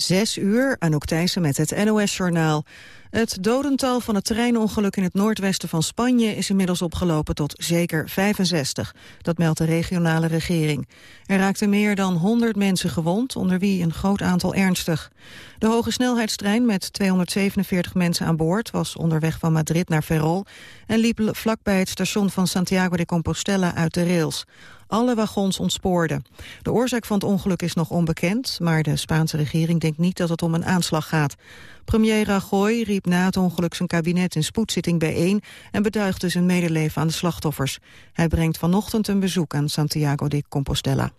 Zes uur, Anouk Thijssen met het NOS-journaal. Het dodental van het treinongeluk in het noordwesten van Spanje is inmiddels opgelopen tot zeker 65. Dat meldt de regionale regering. Er raakten meer dan 100 mensen gewond, onder wie een groot aantal ernstig. De hoge snelheidstrein met 247 mensen aan boord was onderweg van Madrid naar Ferrol en liep vlakbij het station van Santiago de Compostela uit de rails. Alle wagons ontspoorden. De oorzaak van het ongeluk is nog onbekend, maar de Spaanse regering denkt niet dat het om een aanslag gaat. Premier Rajoy riep na het ongeluk zijn kabinet in spoedzitting bijeen en beduigde zijn medeleven aan de slachtoffers. Hij brengt vanochtend een bezoek aan Santiago de Compostela.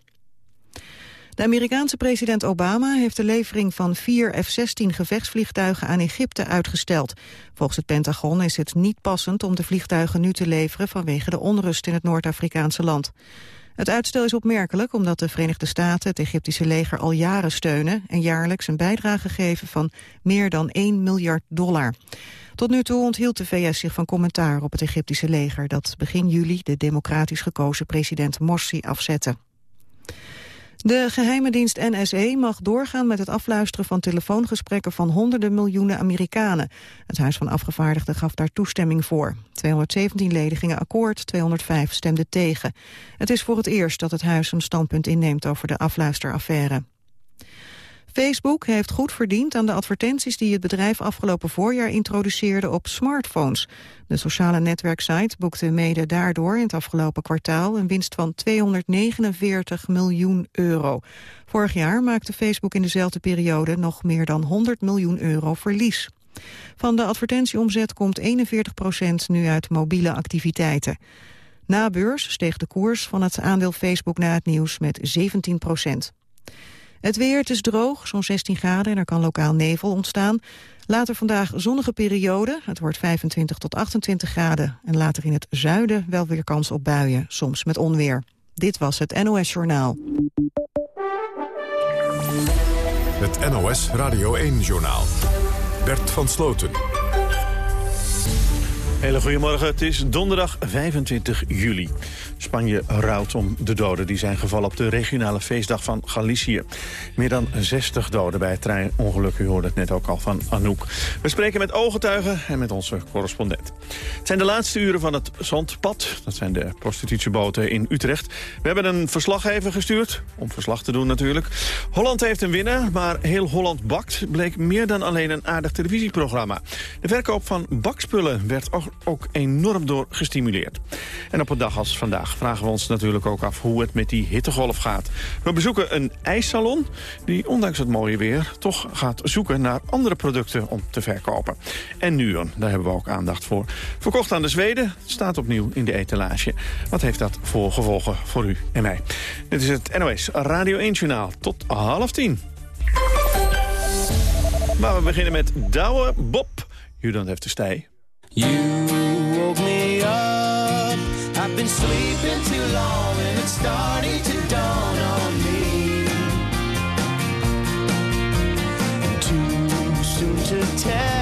De Amerikaanse president Obama heeft de levering van vier F-16 gevechtsvliegtuigen aan Egypte uitgesteld. Volgens het Pentagon is het niet passend om de vliegtuigen nu te leveren vanwege de onrust in het Noord-Afrikaanse land. Het uitstel is opmerkelijk omdat de Verenigde Staten het Egyptische leger al jaren steunen en jaarlijks een bijdrage geven van meer dan 1 miljard dollar. Tot nu toe onthield de VS zich van commentaar op het Egyptische leger dat begin juli de democratisch gekozen president Morsi afzette. De geheime dienst NSE mag doorgaan met het afluisteren van telefoongesprekken van honderden miljoenen Amerikanen. Het Huis van Afgevaardigden gaf daar toestemming voor. 217 leden gingen akkoord, 205 stemden tegen. Het is voor het eerst dat het huis een standpunt inneemt over de afluisteraffaire. Facebook heeft goed verdiend aan de advertenties die het bedrijf afgelopen voorjaar introduceerde op smartphones. De sociale netwerksite boekte mede daardoor in het afgelopen kwartaal een winst van 249 miljoen euro. Vorig jaar maakte Facebook in dezelfde periode nog meer dan 100 miljoen euro verlies. Van de advertentieomzet komt 41 procent nu uit mobiele activiteiten. Na beurs steeg de koers van het aandeel Facebook na het nieuws met 17 procent. Het weer, het is droog, zo'n 16 graden en er kan lokaal nevel ontstaan. Later vandaag zonnige periode, het wordt 25 tot 28 graden. En later in het zuiden wel weer kans op buien, soms met onweer. Dit was het NOS Journaal. Het NOS Radio 1-journaal. Bert van Sloten. Hele goedemorgen, het is donderdag 25 juli. Spanje rouwt om de doden die zijn gevallen op de regionale feestdag van Galicië. Meer dan 60 doden bij het treinongeluk, u hoorde het net ook al van Anouk. We spreken met ooggetuigen en met onze correspondent. Het zijn de laatste uren van het Zandpad, dat zijn de prostitutieboten in Utrecht. We hebben een verslaggever gestuurd, om verslag te doen natuurlijk. Holland heeft een winnaar, maar heel Holland bakt bleek meer dan alleen een aardig televisieprogramma. De verkoop van bakspullen werd ook enorm door gestimuleerd. En op een dag als vandaag vragen we ons natuurlijk ook af hoe het met die hittegolf gaat. We bezoeken een ijssalon die ondanks het mooie weer toch gaat zoeken naar andere producten om te verkopen. En Nuon, daar hebben we ook aandacht voor. Verkocht aan de Zweden, staat opnieuw in de etalage. Wat heeft dat voor gevolgen voor u en mij? Dit is het NOS Radio 1 Journaal tot half tien. Maar we beginnen met Douwe Bob. You have to stay. You woke me up. I've been sleeping too long and it's starting to dawn on me. Too soon to tell.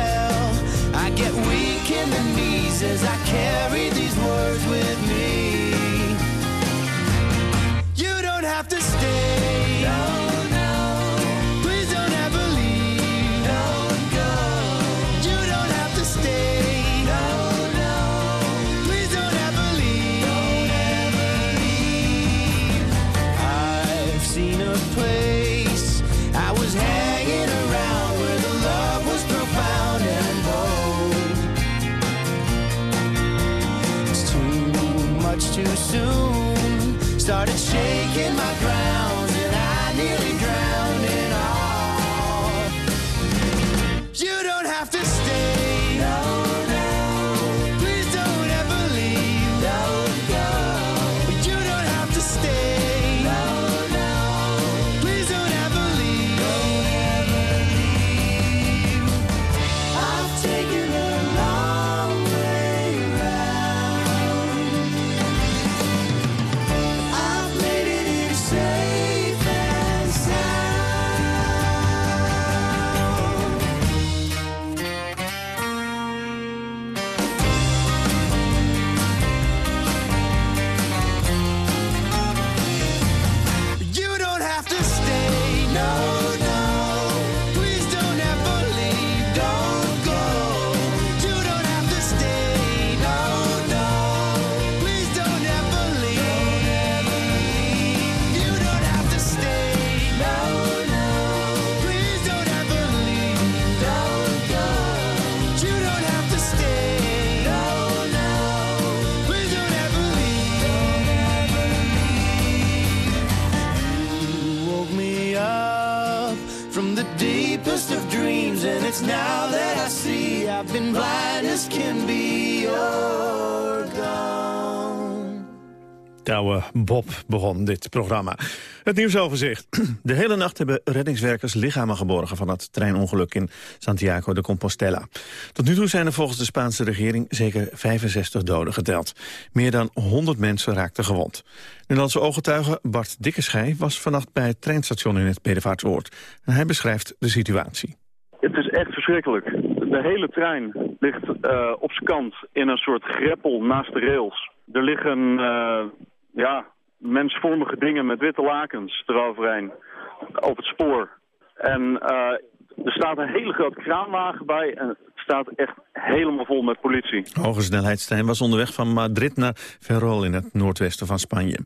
Douwe Bob begon dit programma. Het nieuwsoverzicht. De hele nacht hebben reddingswerkers lichamen geborgen... van het treinongeluk in Santiago de Compostela. Tot nu toe zijn er volgens de Spaanse regering zeker 65 doden geteld. Meer dan 100 mensen raakten gewond. Nederlandse ooggetuige Bart Dikkeschij was vannacht bij het treinstation in het Bedevaartsoord. Hij beschrijft de situatie. Het is echt verschrikkelijk. De hele trein ligt uh, op zijn kant in een soort greppel naast de rails. Er liggen uh, ja, mensvormige dingen met witte lakens eroverheen op het spoor. En uh, er staat een hele grote kraanwagen bij en het staat echt helemaal vol met politie. Hoge snelheidstrein was onderweg van Madrid naar Ferrol in het noordwesten van Spanje.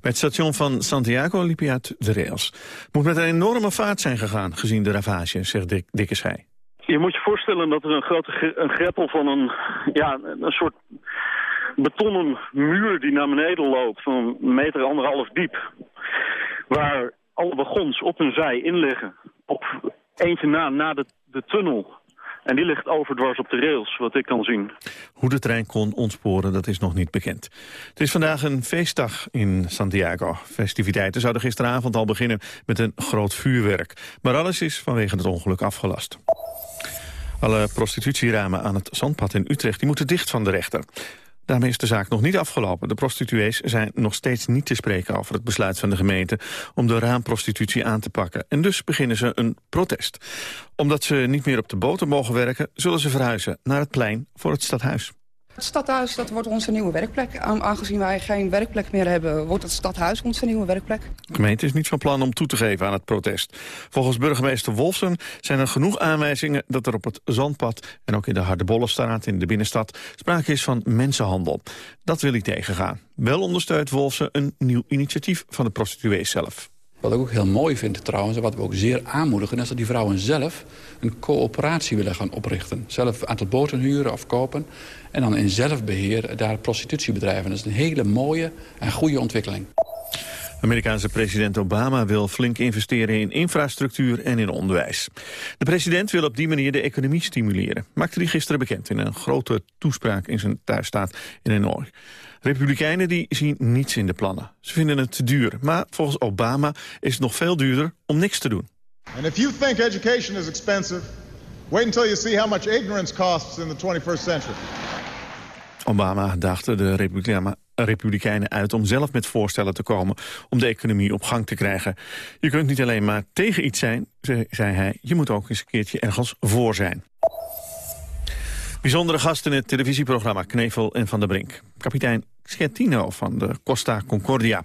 Bij het station van Santiago liep hij uit de rails. Moet met een enorme vaart zijn gegaan, gezien de ravage, zegt Dik Dikke Je moet je voorstellen dat er een grote een greppel van een, ja, een soort betonnen muur die naar beneden loopt van een meter anderhalf diep. Waar alle wagons op hun zij in liggen. Op eentje na, na de, de tunnel. En die ligt overdwars op de rails, wat ik kan zien. Hoe de trein kon ontsporen, dat is nog niet bekend. Het is vandaag een feestdag in Santiago. Festiviteiten zouden gisteravond al beginnen met een groot vuurwerk. Maar alles is vanwege het ongeluk afgelast. Alle prostitutieramen aan het Zandpad in Utrecht die moeten dicht van de rechter. Daarmee is de zaak nog niet afgelopen. De prostituees zijn nog steeds niet te spreken over het besluit van de gemeente om de raamprostitutie aan te pakken. En dus beginnen ze een protest. Omdat ze niet meer op de boten mogen werken, zullen ze verhuizen naar het plein voor het stadhuis. Het stadhuis dat wordt onze nieuwe werkplek. Aangezien wij geen werkplek meer hebben, wordt het stadhuis onze nieuwe werkplek. De gemeente is niet van plan om toe te geven aan het protest. Volgens burgemeester Wolfsen zijn er genoeg aanwijzingen... dat er op het Zandpad en ook in de Hardebollenstraat in de binnenstad... sprake is van mensenhandel. Dat wil hij tegengaan. Wel ondersteunt Wolfsen een nieuw initiatief van de prostituees zelf. Wat ik ook heel mooi vind trouwens, en wat we ook zeer aanmoedigen... is dat die vrouwen zelf een coöperatie willen gaan oprichten. Zelf een aantal boten huren of kopen. En dan in zelfbeheer daar prostitutie bedrijven. Dat is een hele mooie en goede ontwikkeling. Amerikaanse president Obama wil flink investeren in infrastructuur en in onderwijs. De president wil op die manier de economie stimuleren. Maakte hij gisteren bekend in een grote toespraak in zijn thuisstaat in Illinois. Republikeinen die zien niets in de plannen. Ze vinden het te duur. Maar volgens Obama is het nog veel duurder om niks te doen. And if you think education is expensive, wait until you see how much ignorance costs in the 21st century. Obama daagde de Republikeinen uit om zelf met voorstellen te komen om de economie op gang te krijgen. Je kunt niet alleen maar tegen iets zijn, zei hij, je moet ook eens een keertje ergens voor zijn. Bijzondere gast in het televisieprogramma Knevel en Van der Brink. Kapitein Schettino van de Costa Concordia.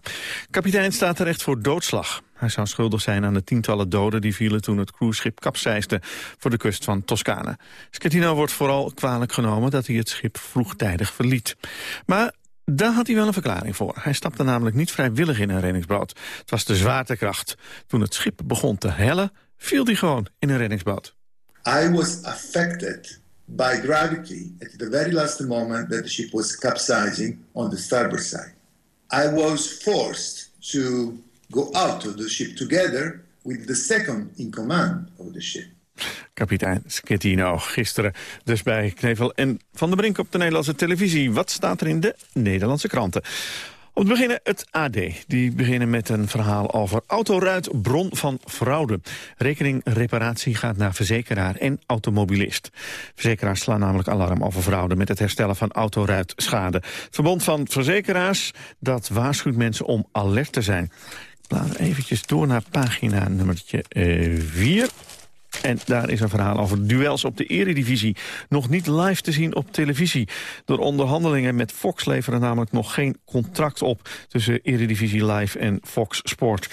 Kapitein staat terecht voor doodslag. Hij zou schuldig zijn aan de tientallen doden die vielen toen het cruiseschip kapseisde voor de kust van Toscane. Schettino wordt vooral kwalijk genomen dat hij het schip vroegtijdig verliet. Maar daar had hij wel een verklaring voor. Hij stapte namelijk niet vrijwillig in een reddingsboot. Het was de zwaartekracht. Toen het schip begon te hellen, viel hij gewoon in een reddingsboot. I was affected by gravity at the very last moment that the ship was capsizing on the starboard side. I was forced to go out of the ship together with the second in command of the ship. Kapitein Schettino, gisteren dus bij Knevel en Van der Brink op de Nederlandse televisie. Wat staat er in de Nederlandse kranten? Om te beginnen het AD. Die beginnen met een verhaal over autoruit, bron van fraude. Rekening reparatie gaat naar verzekeraar en automobilist. Verzekeraars slaan namelijk alarm over fraude... met het herstellen van autoruitschade. Het Verbond van Verzekeraars dat waarschuwt mensen om alert te zijn. Ik blader eventjes door naar pagina nummertje 4... En daar is een verhaal over duels op de eredivisie. Nog niet live te zien op televisie. Door onderhandelingen met Fox leveren namelijk nog geen contract op... tussen eredivisie live en Fox Sport.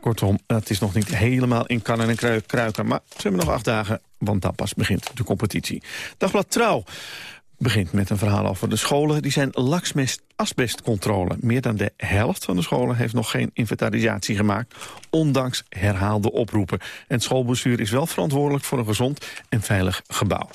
Kortom, het is nog niet helemaal in kannen en kruiken. Maar ze hebben nog acht dagen, want dan pas begint de competitie. Dagblad Trouw begint met een verhaal over de scholen. Die zijn laksmest asbestcontrole. Meer dan de helft van de scholen heeft nog geen inventarisatie gemaakt... ondanks herhaalde oproepen. En het schoolbestuur is wel verantwoordelijk voor een gezond en veilig gebouw.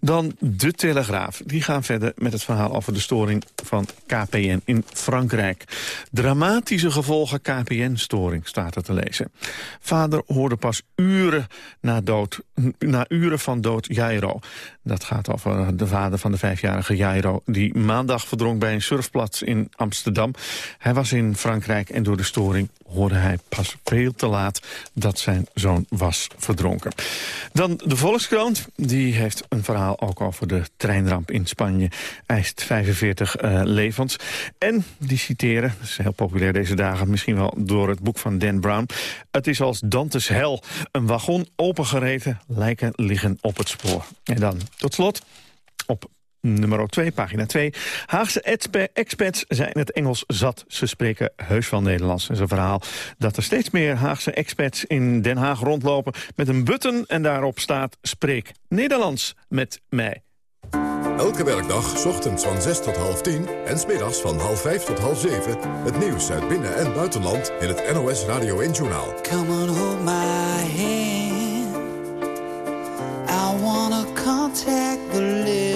Dan de Telegraaf. Die gaan verder met het verhaal over de storing van KPN in Frankrijk. Dramatische gevolgen KPN-storing staat er te lezen. Vader hoorde pas uren na, dood, na uren van dood Jairo. Dat gaat over de vader van de vijfjarige Jairo... die maandag verdronk bij een surfplaats in Amsterdam. Hij was in Frankrijk en door de storing hoorde hij pas veel te laat... dat zijn zoon was verdronken. Dan de Volkskrant. Die heeft een verhaal ook over de treinramp in Spanje. Eist 45 uh, levens. En die citeren, dat is heel populair deze dagen... misschien wel door het boek van Dan Brown... Het is als Dantes hel. Een wagon opengereten, lijken liggen op het spoor. En dan tot slot op nummer 2, pagina 2. Haagse experts zijn het Engels zat. Ze spreken heus van Nederlands. Dat is een verhaal dat er steeds meer Haagse experts in Den Haag rondlopen... met een button en daarop staat spreek Nederlands met mij. Elke werkdag, ochtends van 6 tot half 10 en smiddags van half 5 tot half 7... het nieuws uit binnen- en buitenland in het NOS Radio 1-journaal. Come on, hold my hand. I wanna contact the living.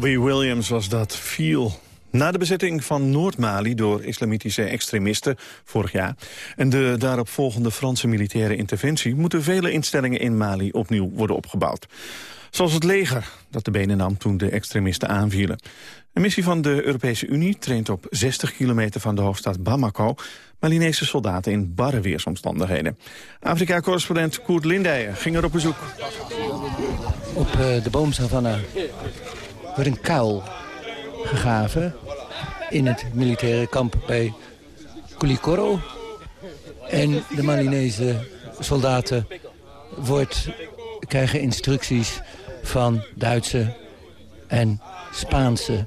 Robbie Williams was dat Feel Na de bezetting van Noord-Mali door islamitische extremisten vorig jaar... en de daaropvolgende Franse militaire interventie... moeten vele instellingen in Mali opnieuw worden opgebouwd. Zoals het leger, dat de benen nam toen de extremisten aanvielen. Een missie van de Europese Unie traint op 60 kilometer van de hoofdstad Bamako... Malinese soldaten in barre weersomstandigheden. Afrika-correspondent Koert Lindijen ging er op bezoek. Op uh, de boomsavanna wordt een kuil gegraven in het militaire kamp bij Kulikoro. En de Malinese soldaten wordt, krijgen instructies van Duitse en Spaanse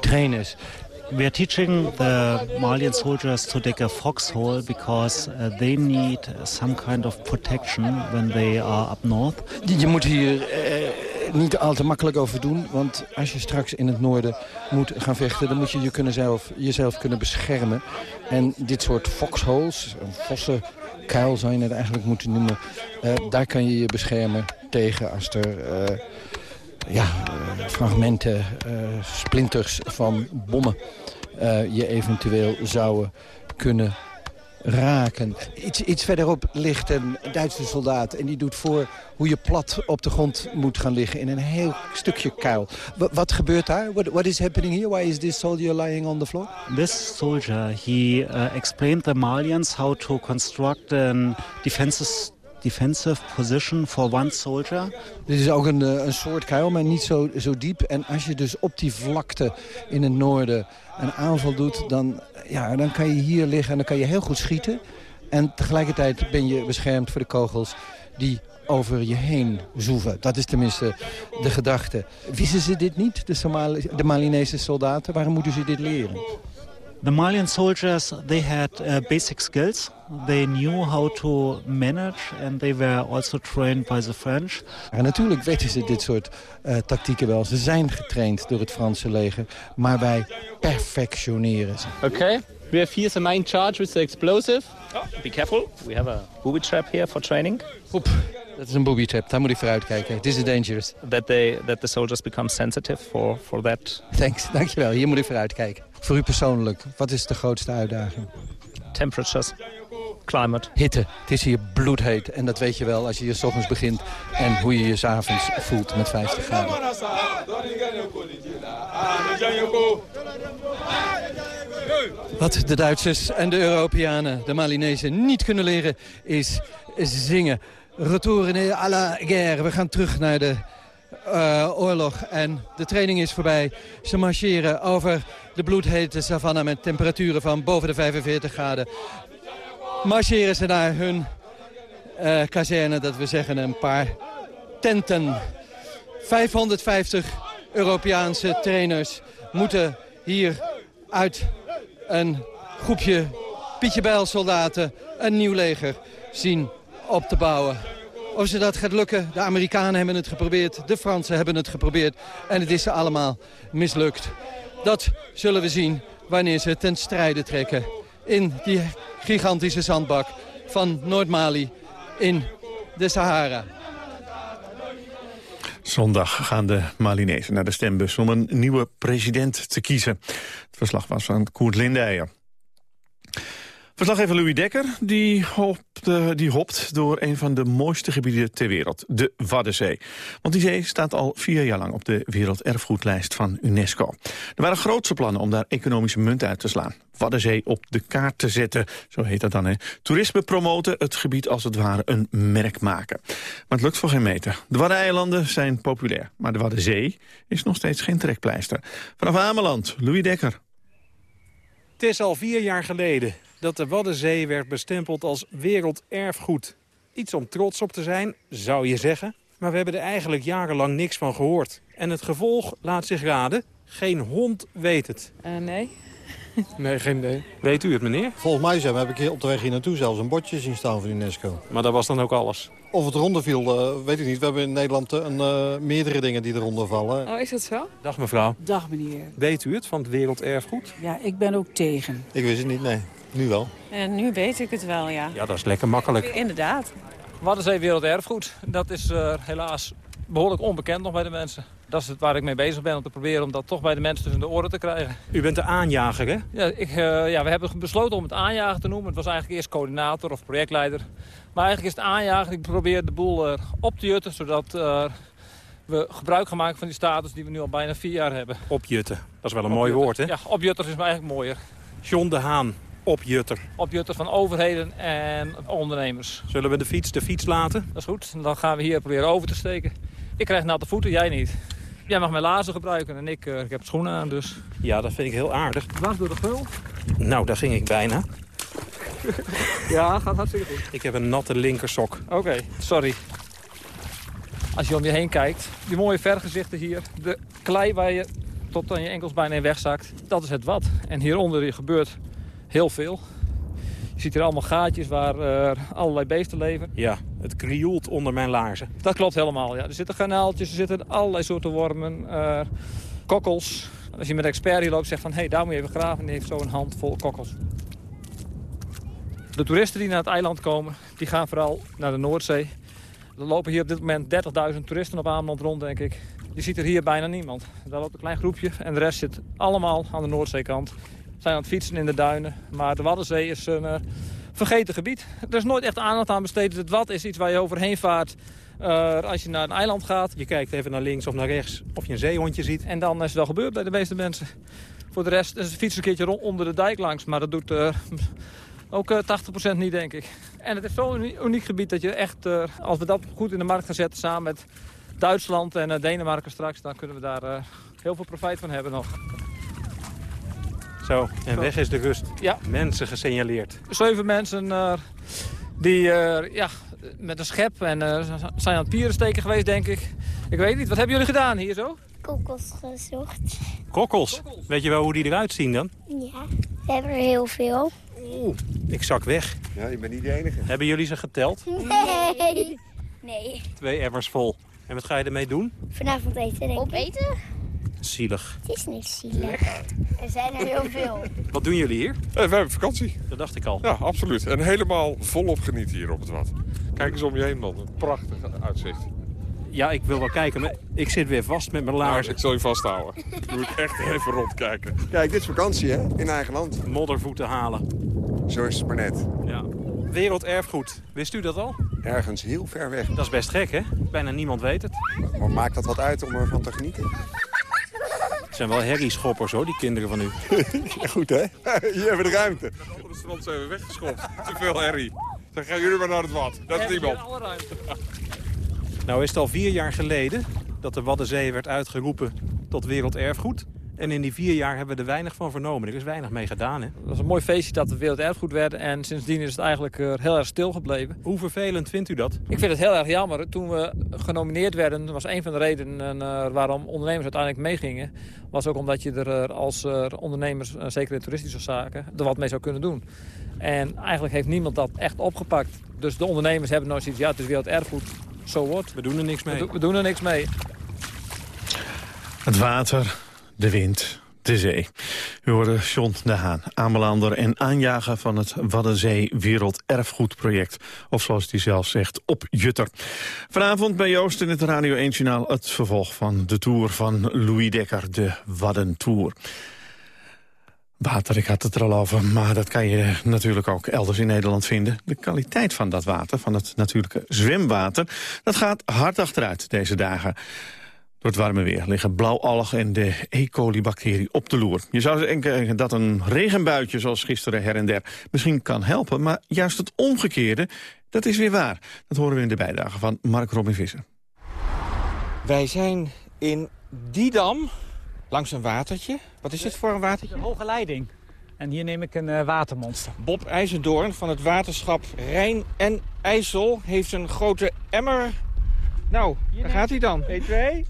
trainers. We are teaching the Malian soldiers to dig a foxhole because uh, they need some kind of protection when they are up north. Je moet hier eh, niet al te makkelijk over doen, want als je straks in het noorden moet gaan vechten, dan moet je, je kunnen zelf, jezelf kunnen beschermen. En dit soort foxholes, een vossenkuil zou je het eigenlijk moeten noemen, uh, daar kan je je beschermen tegen als er... Uh, ja, fragmenten, uh, splinters van bommen uh, je eventueel zouden kunnen raken. Iets, iets verderop ligt een Duitse soldaat en die doet voor hoe je plat op de grond moet gaan liggen in een heel stukje kuil. W wat gebeurt daar? What, what is happening here? Why is this soldier lying on the floor? This soldier, he uh, explained the Malians how to construct a defenses defensive position for one soldier. Dit is ook een, een soort kuil, maar niet zo, zo diep. En als je dus op die vlakte in het noorden een aanval doet... Dan, ja, dan kan je hier liggen en dan kan je heel goed schieten. En tegelijkertijd ben je beschermd voor de kogels die over je heen zoeven. Dat is tenminste de gedachte. Wisten ze dit niet, de, Somali de Malinese soldaten? Waarom moeten ze dit leren? The Malian soldiers, they had uh, basic skills. They knew how to manage and they were also trained by the French. En natuurlijk weten ze dit soort uh, tactieken wel. Ze zijn getraind door het Franse leger, maar wij perfectioneren ze. Okay, we have here the main charge with the explosive. Oh, be careful, we have a booby trap here for training. Oep. Dat is een booby trap, daar moet ik voor uitkijken. This is dangerous. That, they, that the soldiers become sensitive for, for that. Thanks, dankjewel. Hier moet ik voor uitkijken. Voor u persoonlijk, wat is de grootste uitdaging? Temperatures, climate. Hitte. Het is hier bloedheet. En dat weet je wel als je hier s ochtends begint en hoe je je 's avonds voelt met 50 graden. Wat de Duitsers en de Europeanen, de Malinezen, niet kunnen leren is zingen. Retour à la guerre. We gaan terug naar de uh, oorlog. En de training is voorbij. Ze marcheren over de bloedhete savanne met temperaturen van boven de 45 graden. Marcheren ze naar hun uh, kazerne, dat we zeggen een paar tenten. 550 Europeaanse trainers moeten hier uit een groepje Pietje Bijl soldaten een nieuw leger zien op te bouwen. Of ze dat gaat lukken, de Amerikanen hebben het geprobeerd, de Fransen hebben het geprobeerd. En het is ze allemaal mislukt. Dat zullen we zien wanneer ze ten strijde trekken in die gigantische zandbak van Noord-Mali in de Sahara. Zondag gaan de Malinezen naar de stembus om een nieuwe president te kiezen. Het verslag was van Koert Lindijer. Verslaggever Louis Dekker die uh, die hopt door een van de mooiste gebieden ter wereld, de Waddenzee. Want die zee staat al vier jaar lang op de werelderfgoedlijst van UNESCO. Er waren grootse plannen om daar economische munt uit te slaan. Waddenzee op de kaart te zetten, zo heet dat dan. Hè. Toerisme promoten, het gebied als het ware een merk maken. Maar het lukt voor geen meter. De Waddeneilanden zijn populair, maar de Waddenzee is nog steeds geen trekpleister. Vanaf Ameland, Louis Dekker. Het is al vier jaar geleden dat de Waddenzee werd bestempeld als werelderfgoed. Iets om trots op te zijn, zou je zeggen. Maar we hebben er eigenlijk jarenlang niks van gehoord. En het gevolg laat zich raden. Geen hond weet het. Uh, nee. nee, geen idee. Weet u het, meneer? Volgens mij zijn, heb ik op de weg hier naartoe zelfs een bordje zien staan van UNESCO. Maar dat was dan ook alles? Of het eronder viel, uh, weet ik niet. We hebben in Nederland een, uh, meerdere dingen die eronder vallen. Oh, is dat zo? Dag mevrouw. Dag meneer. Weet u het van het werelderfgoed? Ja, ik ben ook tegen. Ik wist het niet, nee. Nu wel. En nu weet ik het wel, ja. Ja, dat is lekker makkelijk. Inderdaad. Waddenzee werelderfgoed, dat is uh, helaas behoorlijk onbekend nog bij de mensen. Dat is het waar ik mee bezig ben, om te proberen om dat toch bij de mensen tussen de oren te krijgen. U bent de aanjager, hè? Ja, ik, eh, ja, we hebben besloten om het aanjager te noemen. Het was eigenlijk eerst coördinator of projectleider. Maar eigenlijk is het aanjager. Ik probeer de boel eh, op te jutten, zodat eh, we gebruik gaan maken van die status die we nu al bijna vier jaar hebben. Opjutten. Dat is wel een mooi woord, hè? Ja, opjutter is maar eigenlijk mooier. John de Haan, opjutter. Opjutter van overheden en ondernemers. Zullen we de fiets de fiets laten? Dat is goed. Dan gaan we hier proberen over te steken. Ik krijg natte voeten, jij niet. Jij mag mijn laarzen gebruiken en ik, uh, ik heb schoenen aan, dus... Ja, dat vind ik heel aardig. Dwars door de gul? Nou, daar ging ik bijna. ja, gaat hartstikke goed. Ik heb een natte linkersok. Oké, sorry. Als je om je heen kijkt, die mooie vergezichten hier. De klei waar je tot aan je enkels bijna in wegzakt. Dat is het wat. En hieronder gebeurt heel veel. Je ziet hier allemaal gaatjes waar uh, allerlei beesten leven. Ja, het krioelt onder mijn laarzen. Dat klopt helemaal, ja. Er zitten kanaaltjes, er zitten allerlei soorten wormen, uh, kokkels. Als je met een expert hier loopt, zegt van... hé, hey, daar moet je even graven. En die heeft zo een hand vol kokkels. De toeristen die naar het eiland komen, die gaan vooral naar de Noordzee. Er lopen hier op dit moment 30.000 toeristen op Ameland rond, denk ik. Je ziet er hier bijna niemand. Daar loopt een klein groepje en de rest zit allemaal aan de Noordzeekant. Zijn aan het fietsen in de duinen. Maar de Waddenzee is een uh, vergeten gebied. Er is nooit echt aandacht aan besteed. Het Wad is iets waar je overheen vaart uh, als je naar een eiland gaat. Je kijkt even naar links of naar rechts of je een zeehondje ziet. En dan is het wel gebeurd bij de meeste mensen. Voor de rest is de fiets een keertje rond onder de dijk langs. Maar dat doet uh, ook uh, 80% niet, denk ik. En het is zo'n uniek gebied dat je echt, als we dat goed in de markt gaan zetten... samen met Duitsland en Denemarken straks... dan kunnen we daar heel veel profijt van hebben nog. Zo, en Zo. weg is de rust. Ja. Mensen gesignaleerd. Zeven mensen uh, die uh, ja, met een schep en uh, zijn aan het pieren steken geweest, denk ik. Ik weet niet, wat hebben jullie gedaan hier zo? Kokkels gezocht. Kokkels? Weet je wel hoe die eruit zien dan? Ja, we hebben er heel veel. Oeh, ik zak weg. Ja, je bent niet de enige. Hebben jullie ze geteld? Nee. Nee. Twee emmers vol. En wat ga je ermee doen? Vanavond eten, denk ik. Opeten? Zielig. Het is niet zielig. Er zijn er heel veel. Wat doen jullie hier? Eh, we hebben vakantie. Dat dacht ik al. Ja, absoluut. En helemaal volop genieten hier op het Wad. Kijk eens om je heen, man. Een prachtig uitzicht. Ja, ik wil wel kijken, maar ik zit weer vast met mijn. Nou, ik zal je vasthouden. Moet echt even rondkijken. Kijk, dit is vakantie, hè? In eigen land. Moddervoeten halen. Zo is het maar net. Ja. Werelderfgoed. Wist u dat al? Ergens heel ver weg. Dat is best gek, hè? Bijna niemand weet het. Maar maakt dat wat uit om ervan te genieten? Het zijn wel herrieschoppers, hoor, die kinderen van u. ja, goed, hè? Hier hebben we de ruimte. Op de strand zijn we weggeschopt. Te veel herrie. Dan gaan jullie maar naar het Wad. Dat is niemand. ruimte. Nou is het al vier jaar geleden dat de Waddenzee werd uitgeroepen tot werelderfgoed. En in die vier jaar hebben we er weinig van vernomen. Er is weinig mee gedaan, hè? Het was een mooi feestje dat we werelderfgoed werden. En sindsdien is het eigenlijk uh, heel erg stil gebleven. Hoe vervelend vindt u dat? Ik vind het heel erg jammer. Toen we genomineerd werden, was een van de redenen uh, waarom ondernemers uiteindelijk meegingen. Was ook omdat je er uh, als ondernemers, zeker in toeristische zaken, er wat mee zou kunnen doen. En eigenlijk heeft niemand dat echt opgepakt. Dus de ondernemers hebben nooit zoiets, ja het is werelderfgoed. Zo so wordt. We doen er niks mee. We, do we doen er niks mee. Het water, de wind, de zee. U hoorde John de Haan, aanbelander en aanjager van het Waddenzee Werelderfgoedproject. Of zoals hij zelf zegt, op Jutter. Vanavond bij Joost in het Radio 1 Journaal het vervolg van de tour van Louis Dekker, de Waddentour. Water, ik had het er al over, maar dat kan je natuurlijk ook elders in Nederland vinden. De kwaliteit van dat water, van het natuurlijke zwemwater, dat gaat hard achteruit deze dagen. Door het warme weer liggen blauwalgen en de E. coli-bacterie op de loer. Je zou denken dat een regenbuitje zoals gisteren her en der misschien kan helpen... maar juist het omgekeerde, dat is weer waar. Dat horen we in de bijdrage van Mark Robin Visser. Wij zijn in Didam, langs een watertje. Wat is dit voor een watertje? Een hoge leiding. En hier neem ik een uh, watermonster. Bob IJzendoorn van het waterschap Rijn en IJssel heeft een grote emmer nou, daar gaat hij dan. 1, 2.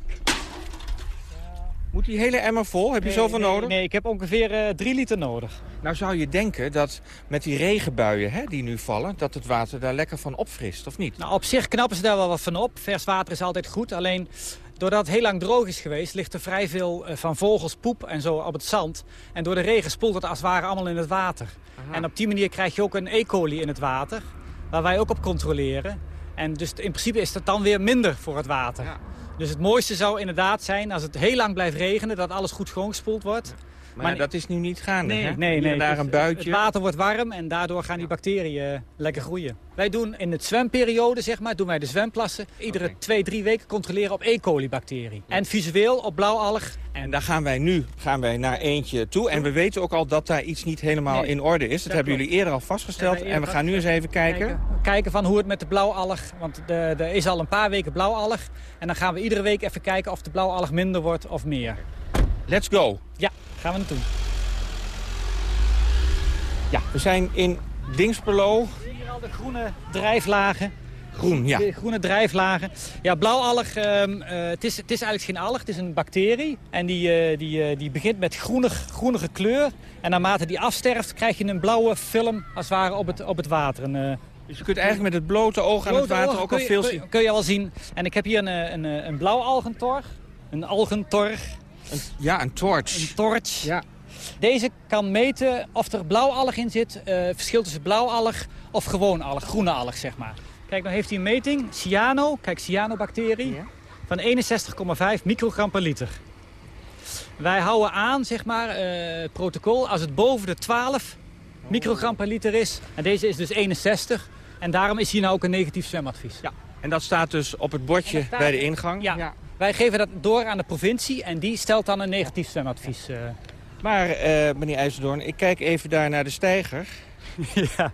Moet die hele emmer vol? Heb je nee, zoveel nee, nodig? Nee, ik heb ongeveer 3 uh, liter nodig. Nou zou je denken dat met die regenbuien hè, die nu vallen... dat het water daar lekker van opfrist, of niet? Nou, op zich knappen ze daar wel wat van op. Vers water is altijd goed. Alleen doordat het heel lang droog is geweest... ligt er vrij veel uh, van vogels poep en zo op het zand. En door de regen spoelt het als het ware allemaal in het water. Aha. En op die manier krijg je ook een E. coli in het water... waar wij ook op controleren... En dus in principe is het dan weer minder voor het water. Ja. Dus het mooiste zou inderdaad zijn als het heel lang blijft regenen... dat alles goed schoongespoeld wordt. Maar, dat is nu niet gaande, Nee, hè? nee, daar een buitje. Het water wordt warm en daardoor gaan die bacteriën lekker groeien. Wij doen in het zwemperiode, zeg maar, doen wij de zwemplassen... iedere twee, drie weken controleren op E. coli-bacterie. En visueel op blauwalg. En daar gaan wij nu gaan wij naar eentje toe. En we weten ook al dat daar iets niet helemaal Nee, in orde is. Dat, hebben klopt. jullie eerder al vastgesteld. En we gaan nu eens even kijken. kijken, kijken van hoe het met de blauwalg... want er is al een paar weken blauwalg. En dan gaan we iedere week even kijken of de blauwalg minder wordt of meer. Let's go. Ja, gaan we naartoe. Ja, we zijn in Dingsperlo. Hier al de groene drijflagen. Groen, ja. De groene drijflagen. Ja, blauwalg, ehm, eh, het, is, het is eigenlijk geen alg, het is een bacterie. En die, eh, die, eh, die begint met groenig, groenige kleur. En naarmate die afsterft, krijg je een blauwe film als het ware op het, op het water. Een, Dus je kunt eigenlijk met het blote oog aan het water ook al veel zien. Kun je al zien. En ik heb hier een, een, een blauw algentorg. Een ja, een torch. Een torch. Ja. Deze kan meten of er blauwalg in zit. eh verschil tussen blauwalg of gewoon alg, groene alg, zeg maar. Kijk, dan heeft hij een meting. Cyano, kijk, cyanobacterie. Van 61,5 microgram per liter. Wij houden aan, zeg maar, eh, het protocol, als het boven de 12 microgram per liter is. En deze is dus 61. En daarom is hier nou ook een negatief zwemadvies. Ja. En dat staat dus op het bordje staat- bij de ingang. Ja. Wij geven dat door aan de provincie en die stelt dan een negatief zwemadvies. eh. Maar, eh, meneer IJzerdoorn, ik kijk even daar naar de stijger. ja.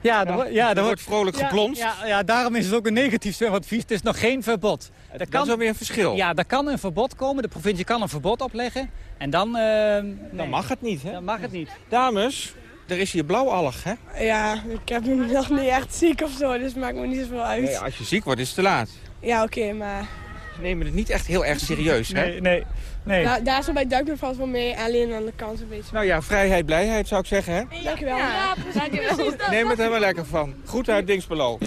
Ja, er, ja, er er wordt vrolijk ja, geplonst. Ja, ja, daarom is het ook een negatief zwemadvies. Het is nog geen verbod. Er Dat is alweer een verschil. Ja, daar kan een verbod komen. De provincie kan een verbod opleggen. En dan... eh, Dan nee. mag het niet, hè? Dan mag het niet. Dames, er is hier blauwalg, hè? Ja, ik heb me nog niet echt ziek of zo, dus maakt me niet zoveel uit. Nee, als je ziek wordt is het te laat. Ja, oké, maar... Ze nemen het niet echt heel erg serieus, hè? Nee, nee, nee. Nou, daar is bij duiken vast wel mee, alleen aan de kant een beetje. Nou ja, vrijheid, blijheid zou ik zeggen, hè? Dankjewel. Ja, precies. Neem het helemaal lekker van. Goed uit Dingsbelo.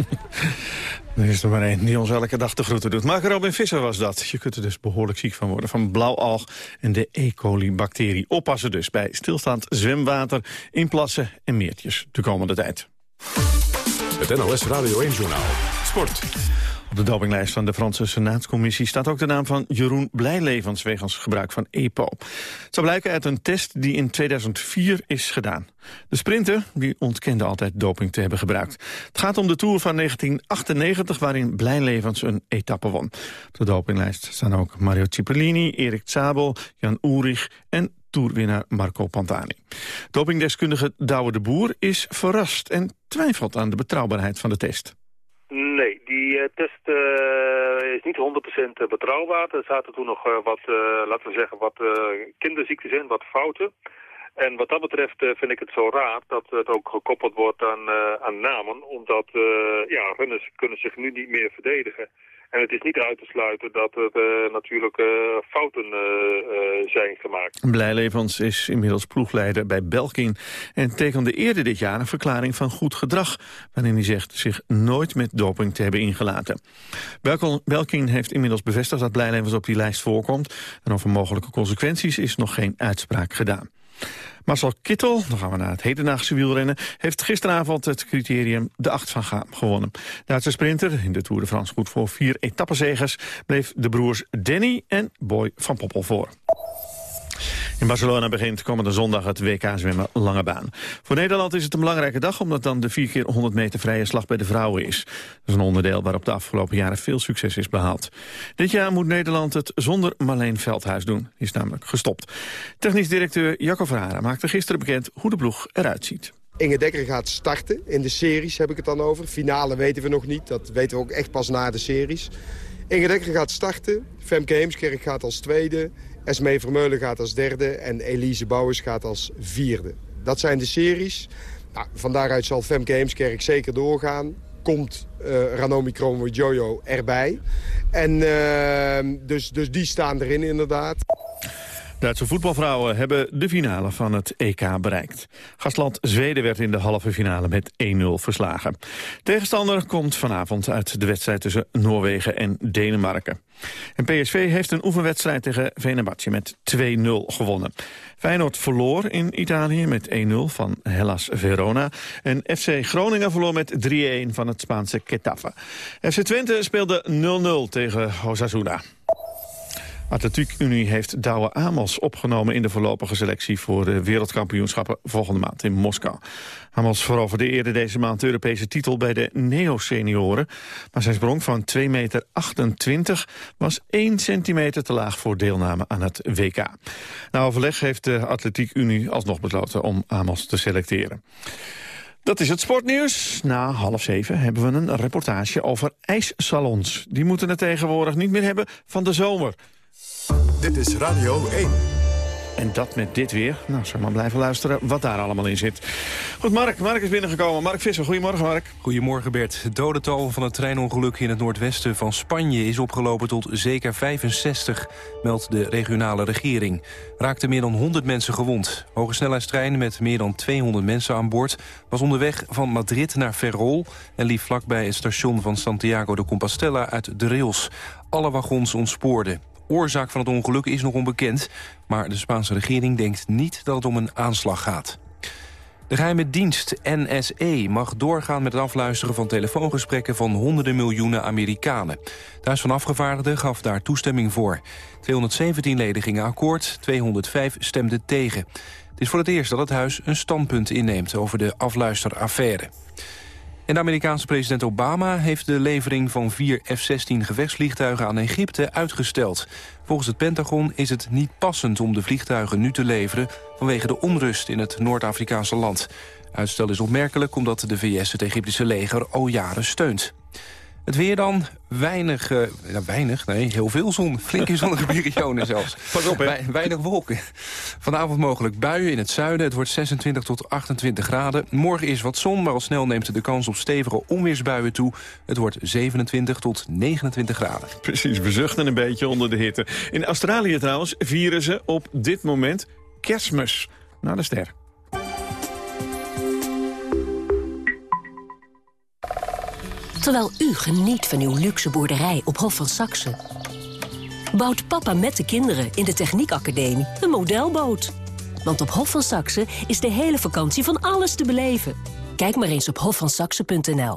Er is er maar één die ons elke dag de groeten doet. Mark Robin Visser was dat. Je kunt er dus behoorlijk ziek van worden. Van blauwalg en de E. coli-bacterie. Oppassen dus bij stilstaand zwemwater in plassen en meertjes de komende tijd. Het NOS Radio 1-journaal. Sport. Op de dopinglijst van de Franse Senaatscommissie staat ook de naam van Jeroen Blijlevens wegens gebruik van EPO. Het zou blijken uit een test die in 2004 is gedaan. De sprinter die ontkende altijd doping te hebben gebruikt. Het gaat om de Tour van 1998 waarin Blijlevens een etappe won. Op de dopinglijst staan ook Mario Cipollini, Erik Zabel, Jan Oerig en toerwinnaar Marco Pantani. Dopingdeskundige Douwe de Boer is verrast en twijfelt aan de betrouwbaarheid van de test. Nee, die eh, test eh, is niet 100% betrouwbaar. Er zaten toen nog eh, wat, eh, laten we zeggen, wat eh, kinderziektes in, wat fouten. En wat dat betreft eh, vind ik het zo raar dat het ook gekoppeld wordt aan, eh, aan namen. Omdat eh, ja, runners kunnen zich nu niet meer verdedigen. En het is niet uit te sluiten dat er eh, natuurlijk eh, fouten eh, zijn gemaakt. Blijlevens is inmiddels ploegleider bij Belkin... en tekende eerder dit jaar een verklaring van goed gedrag... waarin hij zegt zich nooit met doping te hebben ingelaten. Belkin heeft inmiddels bevestigd dat Blijlevens op die lijst voorkomt... en over mogelijke consequenties is nog geen uitspraak gedaan. Marcel Kittel, dan gaan we naar het hedendaagse wielrennen... heeft gisteravond het criterium de Acht van Gaam gewonnen. Duitse sprinter, in de Tour de France goed voor vier etappenzegers... bleef de broers Danny en Boy van Poppel voor. In Barcelona begint komende zondag het WK zwemmen lange baan. Voor Nederland is het een belangrijke dag... omdat dan de 4 keer 100 meter vrije slag bij de vrouwen is. Dat is een onderdeel waarop de afgelopen jaren veel succes is behaald. Dit jaar moet Nederland het zonder Marleen Veldhuis doen. Die is namelijk gestopt. Technisch directeur Jacco Verhara maakte gisteren bekend hoe de ploeg eruit ziet. Inge Dekker gaat starten. In de series heb ik het dan over. Finale weten we nog niet. Dat weten we ook echt pas na de series. Inge Dekker gaat starten. Femke Heemskerk gaat als tweede. Esmee Vermeulen gaat als derde. En Elise Bouwers gaat als vierde. Dat zijn de series. Nou, van daaruit zal Femke Heemskerk zeker doorgaan. Komt uh, Ranomi Kromo Jojo erbij. En uh, dus, dus die staan erin inderdaad. Duitse voetbalvrouwen hebben de finale van het EK bereikt. Gastland Zweden werd in de halve finale met 1-0 verslagen. Tegenstander komt vanavond uit de wedstrijd tussen Noorwegen en Denemarken. En PSV heeft een oefenwedstrijd tegen Venebatje met 2-0 gewonnen. Feyenoord verloor in Italië met 1-0 van Hellas Verona. En FC Groningen verloor met 3-1 van het Spaanse Getafe. FC Twente speelde 0-0 tegen Osasuna. Atletiek Unie heeft Douwe Amos opgenomen in de voorlopige selectie voor de wereldkampioenschappen volgende maand in Moskou. Amos veroverde eerder deze maand de Europese titel bij de neo-senioren, maar zijn sprong van 2,28 meter was 1 centimeter te laag voor deelname aan het WK. Na overleg heeft de Atletiek Unie alsnog besloten om Amos te selecteren. Dat is het sportnieuws. Na half zeven hebben we een reportage over ijssalons. Die moeten het tegenwoordig niet meer hebben van de zomer. Dit is Radio 1. En dat met dit weer. Nou, zeg maar blijven luisteren wat daar allemaal in zit. Goed, Mark. Mark is binnengekomen. Mark Visser, goedemorgen Mark. Goedemorgen Bert. Het dodental van het treinongeluk in het noordwesten van Spanje... is opgelopen tot zeker 65, meldt de regionale regering. Raakten meer dan 100 mensen gewond. Hoge snelheidstrein met meer dan 200 mensen aan boord... was onderweg van Madrid naar Ferrol... en liep vlakbij het station van Santiago de Compostela uit de rails. Alle wagons ontspoorden. Oorzaak van het ongeluk is nog onbekend... maar de Spaanse regering denkt niet dat het om een aanslag gaat. De geheime dienst NSE mag doorgaan met het afluisteren van telefoongesprekken van honderden miljoenen Amerikanen. De Huis van Afgevaardigden gaf daar toestemming voor. 217 leden gingen akkoord, 205 stemden tegen. Het is voor het eerst dat het huis een standpunt inneemt over de afluisteraffaire. En de Amerikaanse president Obama heeft de levering van vier F-16 gevechtsvliegtuigen aan Egypte uitgesteld. Volgens het Pentagon is het niet passend om de vliegtuigen nu te leveren vanwege de onrust in het Noord-Afrikaanse land. Uitstel is opmerkelijk omdat de VS het Egyptische leger al jaren steunt. Het weer dan, weinig, uh, nou, weinig, nee, heel veel zon. Flinke zonnige perioden zelfs. Pas op, hè? Wei- weinig wolken. Vanavond mogelijk buien in het zuiden. Het wordt 26 tot 28 graden. Morgen is wat zon, maar al snel neemt de kans op stevige onweersbuien toe. Het wordt 27 tot 29 graden. Precies, we zuchten een beetje onder de hitte. In Australië trouwens vieren ze op dit moment kerstmis. Naar de ster. Terwijl u geniet van uw luxe boerderij op Hof van Saxe... bouwt papa met de kinderen in de Techniekacademie een modelboot. Want op Hof van Saxe is de hele vakantie van alles te beleven. Kijk maar eens op hofvansaxe.nl.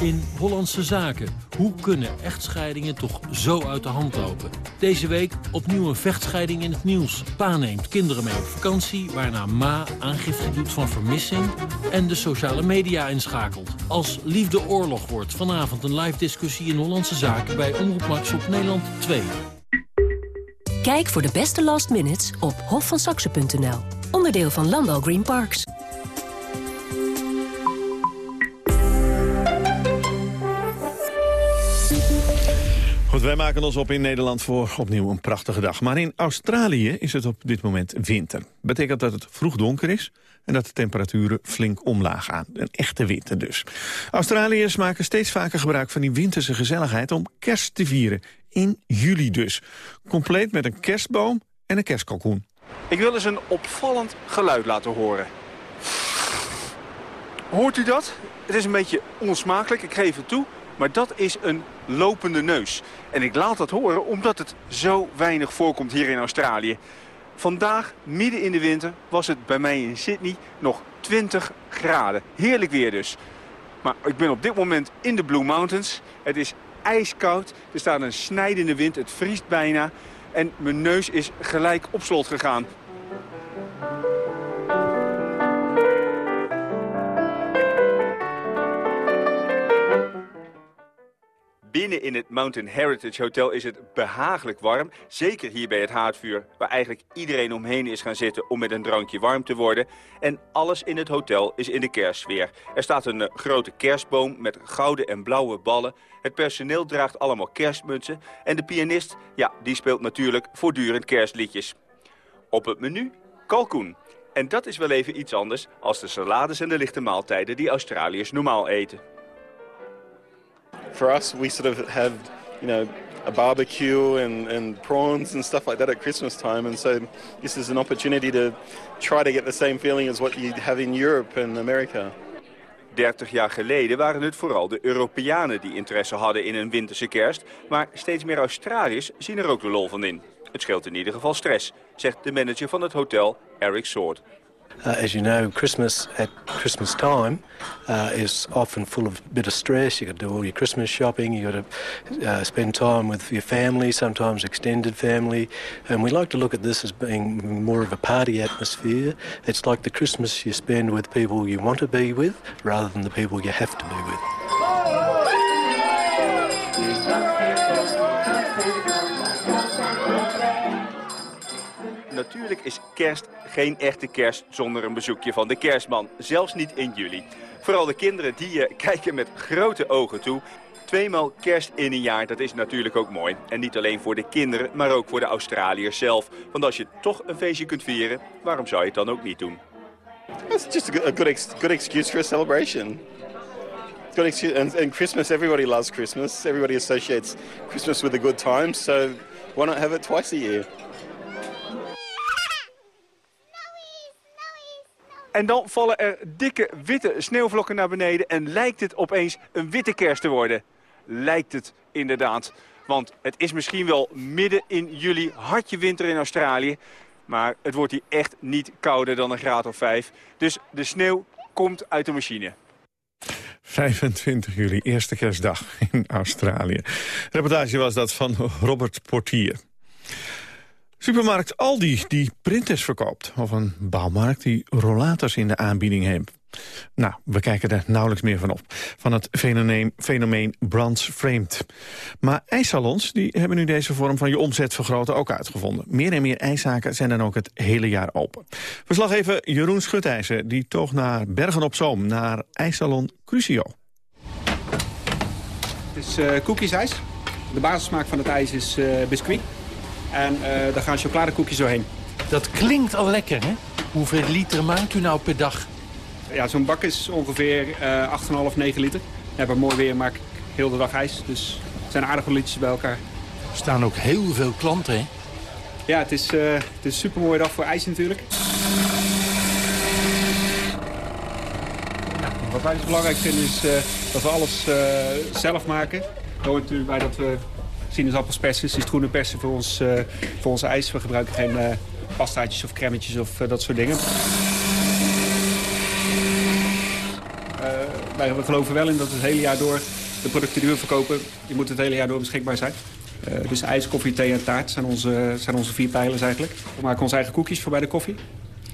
In Hollandse Zaken. Hoe kunnen echtscheidingen toch zo uit de hand lopen? Deze week opnieuw een vechtscheiding in het nieuws. Pa neemt kinderen mee op vakantie, waarna ma aangifte doet van vermissing... en de sociale media inschakelt. Als liefde oorlog wordt vanavond een live discussie in Hollandse Zaken... bij Omroep Max op Nederland 2. Kijk voor de beste last minutes op hofvansaxe.nl. Onderdeel van Landal Green Parks. Goed, wij maken ons op in Nederland voor opnieuw een prachtige dag. Maar in Australië is het op dit moment winter. Betekent dat het vroeg donker is en dat de temperaturen flink omlaag gaan. Een echte winter dus. Australiërs maken steeds vaker gebruik van die winterse gezelligheid... om kerst te vieren. In juli dus. Compleet met een kerstboom en een kerstkalkoen. Ik wil eens een opvallend geluid laten horen. Hoort u dat? Het is een beetje onsmakelijk, ik geef het toe. Maar dat is een lopende neus. En ik laat dat horen omdat het zo weinig voorkomt hier in Australië. Vandaag, midden in de winter, was het bij mij in Sydney nog 20 graden. Heerlijk weer dus. Maar ik ben op dit moment in de Blue Mountains. Het is ijskoud, er staat een snijdende wind, het vriest bijna. En mijn neus is gelijk op slot gegaan. Binnen in het Mountain Heritage Hotel is het behagelijk warm. Zeker hier bij het haardvuur, waar eigenlijk iedereen omheen is gaan zitten om met een drankje warm te worden. En alles in het hotel is in de kerstsfeer. Er staat een eh, grote kerstboom met gouden en blauwe ballen. Het personeel draagt allemaal kerstmutsen. En de pianist, ja, die speelt natuurlijk voortdurend kerstliedjes. Op het menu kalkoen. En dat is wel even iets anders als de salades en de lichte maaltijden die Australiërs normaal eten. For us, we sort of have, you know, a barbecue and, and prawns and stuff like that at Christmas time. And so this is an opportunity to try to get the same feeling as what you have in Europe and America. 30 jaar geleden waren het vooral de Europeanen die interesse hadden in een winterse kerst. Maar steeds meer Australiërs zien er ook de lol van in. Het scheelt in ieder geval stress, zegt de manager van het hotel, Eric Soort. Uh, as you know, Christmas at Christmas time uh, is often full of a bit of stress. You've got to do all your Christmas shopping. you've got to uh, spend time with your family, sometimes extended family, and we like to look at this as being more of a party atmosphere. It's like the Christmas you spend with people you want to be with, rather than the people you have to be with. Natuurlijk is kerst geen echte kerst zonder een bezoekje van de kerstman. Zelfs niet in juli. Vooral de kinderen die uh, kijken met grote ogen toe. Tweemaal kerst in een jaar, dat is natuurlijk ook mooi. En niet alleen voor de kinderen, maar ook voor de Australiërs zelf. Want als je toch een feestje kunt vieren, waarom zou je het dan ook niet doen? It's just a good, good excuse for a celebration. Good excuse, and, and Christmas, everybody loves Christmas. Everybody associates Christmas with a good time, so why not have it twice a year? En dan vallen er dikke witte sneeuwvlokken naar beneden en lijkt het opeens een witte kerst te worden. Lijkt het inderdaad. Want het is misschien wel midden in juli, hartje winter in Australië. Maar het wordt hier echt niet kouder dan een graad of vijf. Dus de sneeuw komt uit de machine. 25 juli, eerste kerstdag in Australië. Reportage was dat van Robert Portier. Supermarkt Aldi die printers verkoopt. Of een bouwmarkt die rollators in de aanbieding heeft. Nou, we kijken er nauwelijks meer van op. Van het fenomeen, fenomeen brands framed. Maar ijssalons die hebben nu deze vorm van je omzet vergroten ook uitgevonden. Meer en meer ijszaken zijn dan ook het hele jaar open. Verslaggever Jeroen Schutijzer die toog naar Bergen op Zoom, naar ijssalon Crucio. Het is uh, koekjesijs. De basissmaak van het ijs is uh, biscuit. En uh, daar gaan chocoladekoekjes doorheen. Dat klinkt al lekker, hè? Hoeveel liter maakt u nou per dag? Ja, zo'n bak is ongeveer uh, 8,5, 9 liter. Ja, bij mooi weer maak ik heel de dag ijs. Dus het zijn aardige liedjes bij elkaar. Er staan ook heel veel klanten, hè? Ja, het is, uh, het is een super mooie dag voor ijs natuurlijk. Wat wij dus belangrijk vinden is uh, dat we alles zelf maken. Dat hoort natuurlijk bij dat we sinaasappelspersen, citroenen persen voor ons, uh, voor ons ijs. We gebruiken geen uh, pastaatjes of crèmetjes of uh, dat soort dingen. wij geloven wel in dat het hele jaar door de producten die we verkopen, die moeten het hele jaar door beschikbaar zijn. dus ijs, koffie, thee en taart zijn onze, zijn onze vier pijlers eigenlijk. We maken onze eigen koekjes voor bij de koffie.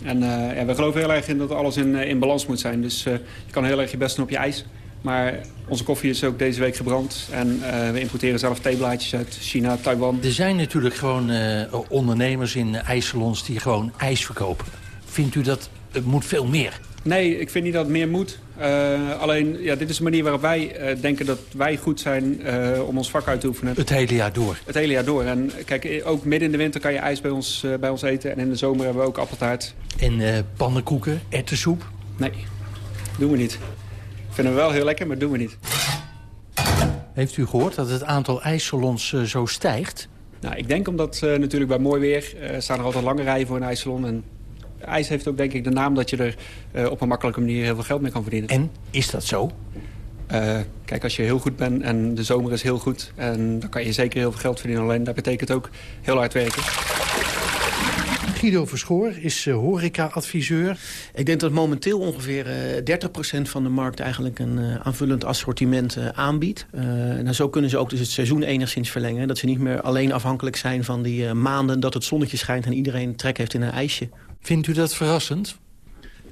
En ja, we geloven heel erg in dat alles in, in balans moet zijn. Dus je kan heel erg je best doen op je ijs. Maar onze koffie is ook deze week gebrand. En uh, we importeren zelf theeblaadjes uit China, Taiwan. Er zijn natuurlijk gewoon uh, ondernemers in ijssalons die gewoon ijs verkopen. Vindt u dat het moet veel meer? Nee, ik vind niet dat het meer moet. Uh, alleen, ja, dit is een manier waarop wij denken dat wij goed zijn om ons vak uit te oefenen. Het hele jaar door? Het hele jaar door. En kijk, ook midden in de winter kan je ijs bij ons, bij ons eten. En in de zomer hebben we ook appeltaart. En pannenkoeken, erwtensoep? Nee, doen we niet. Vinden we wel heel lekker, maar doen we niet. Heeft u gehoord dat het aantal ijssalons uh, zo stijgt? Nou, ik denk omdat uh, natuurlijk bij mooi weer uh, staan er altijd lange rijen voor een ijssalon. En ijs heeft ook denk ik de naam dat je er op een makkelijke manier heel veel geld mee kan verdienen. En, is dat zo? kijk, als je heel goed bent en de zomer is heel goed... En dan kan je zeker heel veel geld verdienen. Alleen dat betekent ook heel hard werken. Guido Verschoor is uh, horeca-adviseur. Ik denk dat momenteel ongeveer uh, 30% van de markt eigenlijk een uh, aanvullend assortiment uh, aanbiedt. nou, zo kunnen ze ook dus het seizoen enigszins verlengen. Dat ze niet meer alleen afhankelijk zijn van die maanden dat het zonnetje schijnt... en iedereen trek heeft in een ijsje. Vindt u dat verrassend?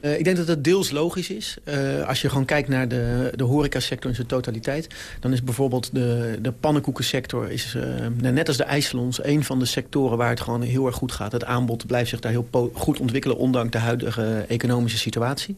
Uh, ik denk dat dat deels logisch is. Uh, als je gewoon kijkt naar de, de horecasector in zijn totaliteit... dan is bijvoorbeeld de, de pannenkoekensector... Is, uh, net als de ijssalons een van de sectoren waar het gewoon heel erg goed gaat. Het aanbod blijft zich daar heel goed ontwikkelen... ondanks de huidige economische situatie.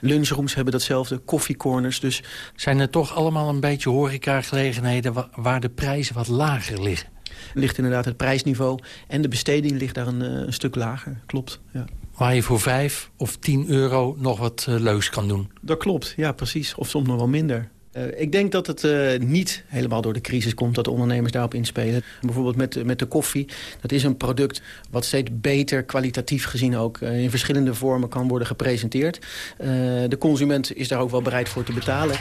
Lunchrooms hebben datzelfde, koffiecorners. Dus... Zijn er toch allemaal een beetje horecagelegenheden... waar de prijzen wat lager liggen? Ligt inderdaad het prijsniveau en de besteding ligt daar een, een stuk lager. Klopt, ja waar je voor 5 of 10 euro nog wat uh, leuks kan doen. Dat klopt, ja precies. Of soms nog wel minder. Uh, ik denk dat het uh, niet helemaal door de crisis komt dat de ondernemers daarop inspelen. Bijvoorbeeld met, met de koffie. Dat is een product wat steeds beter, kwalitatief gezien ook... in verschillende vormen kan worden gepresenteerd. de consument is daar ook wel bereid voor te betalen.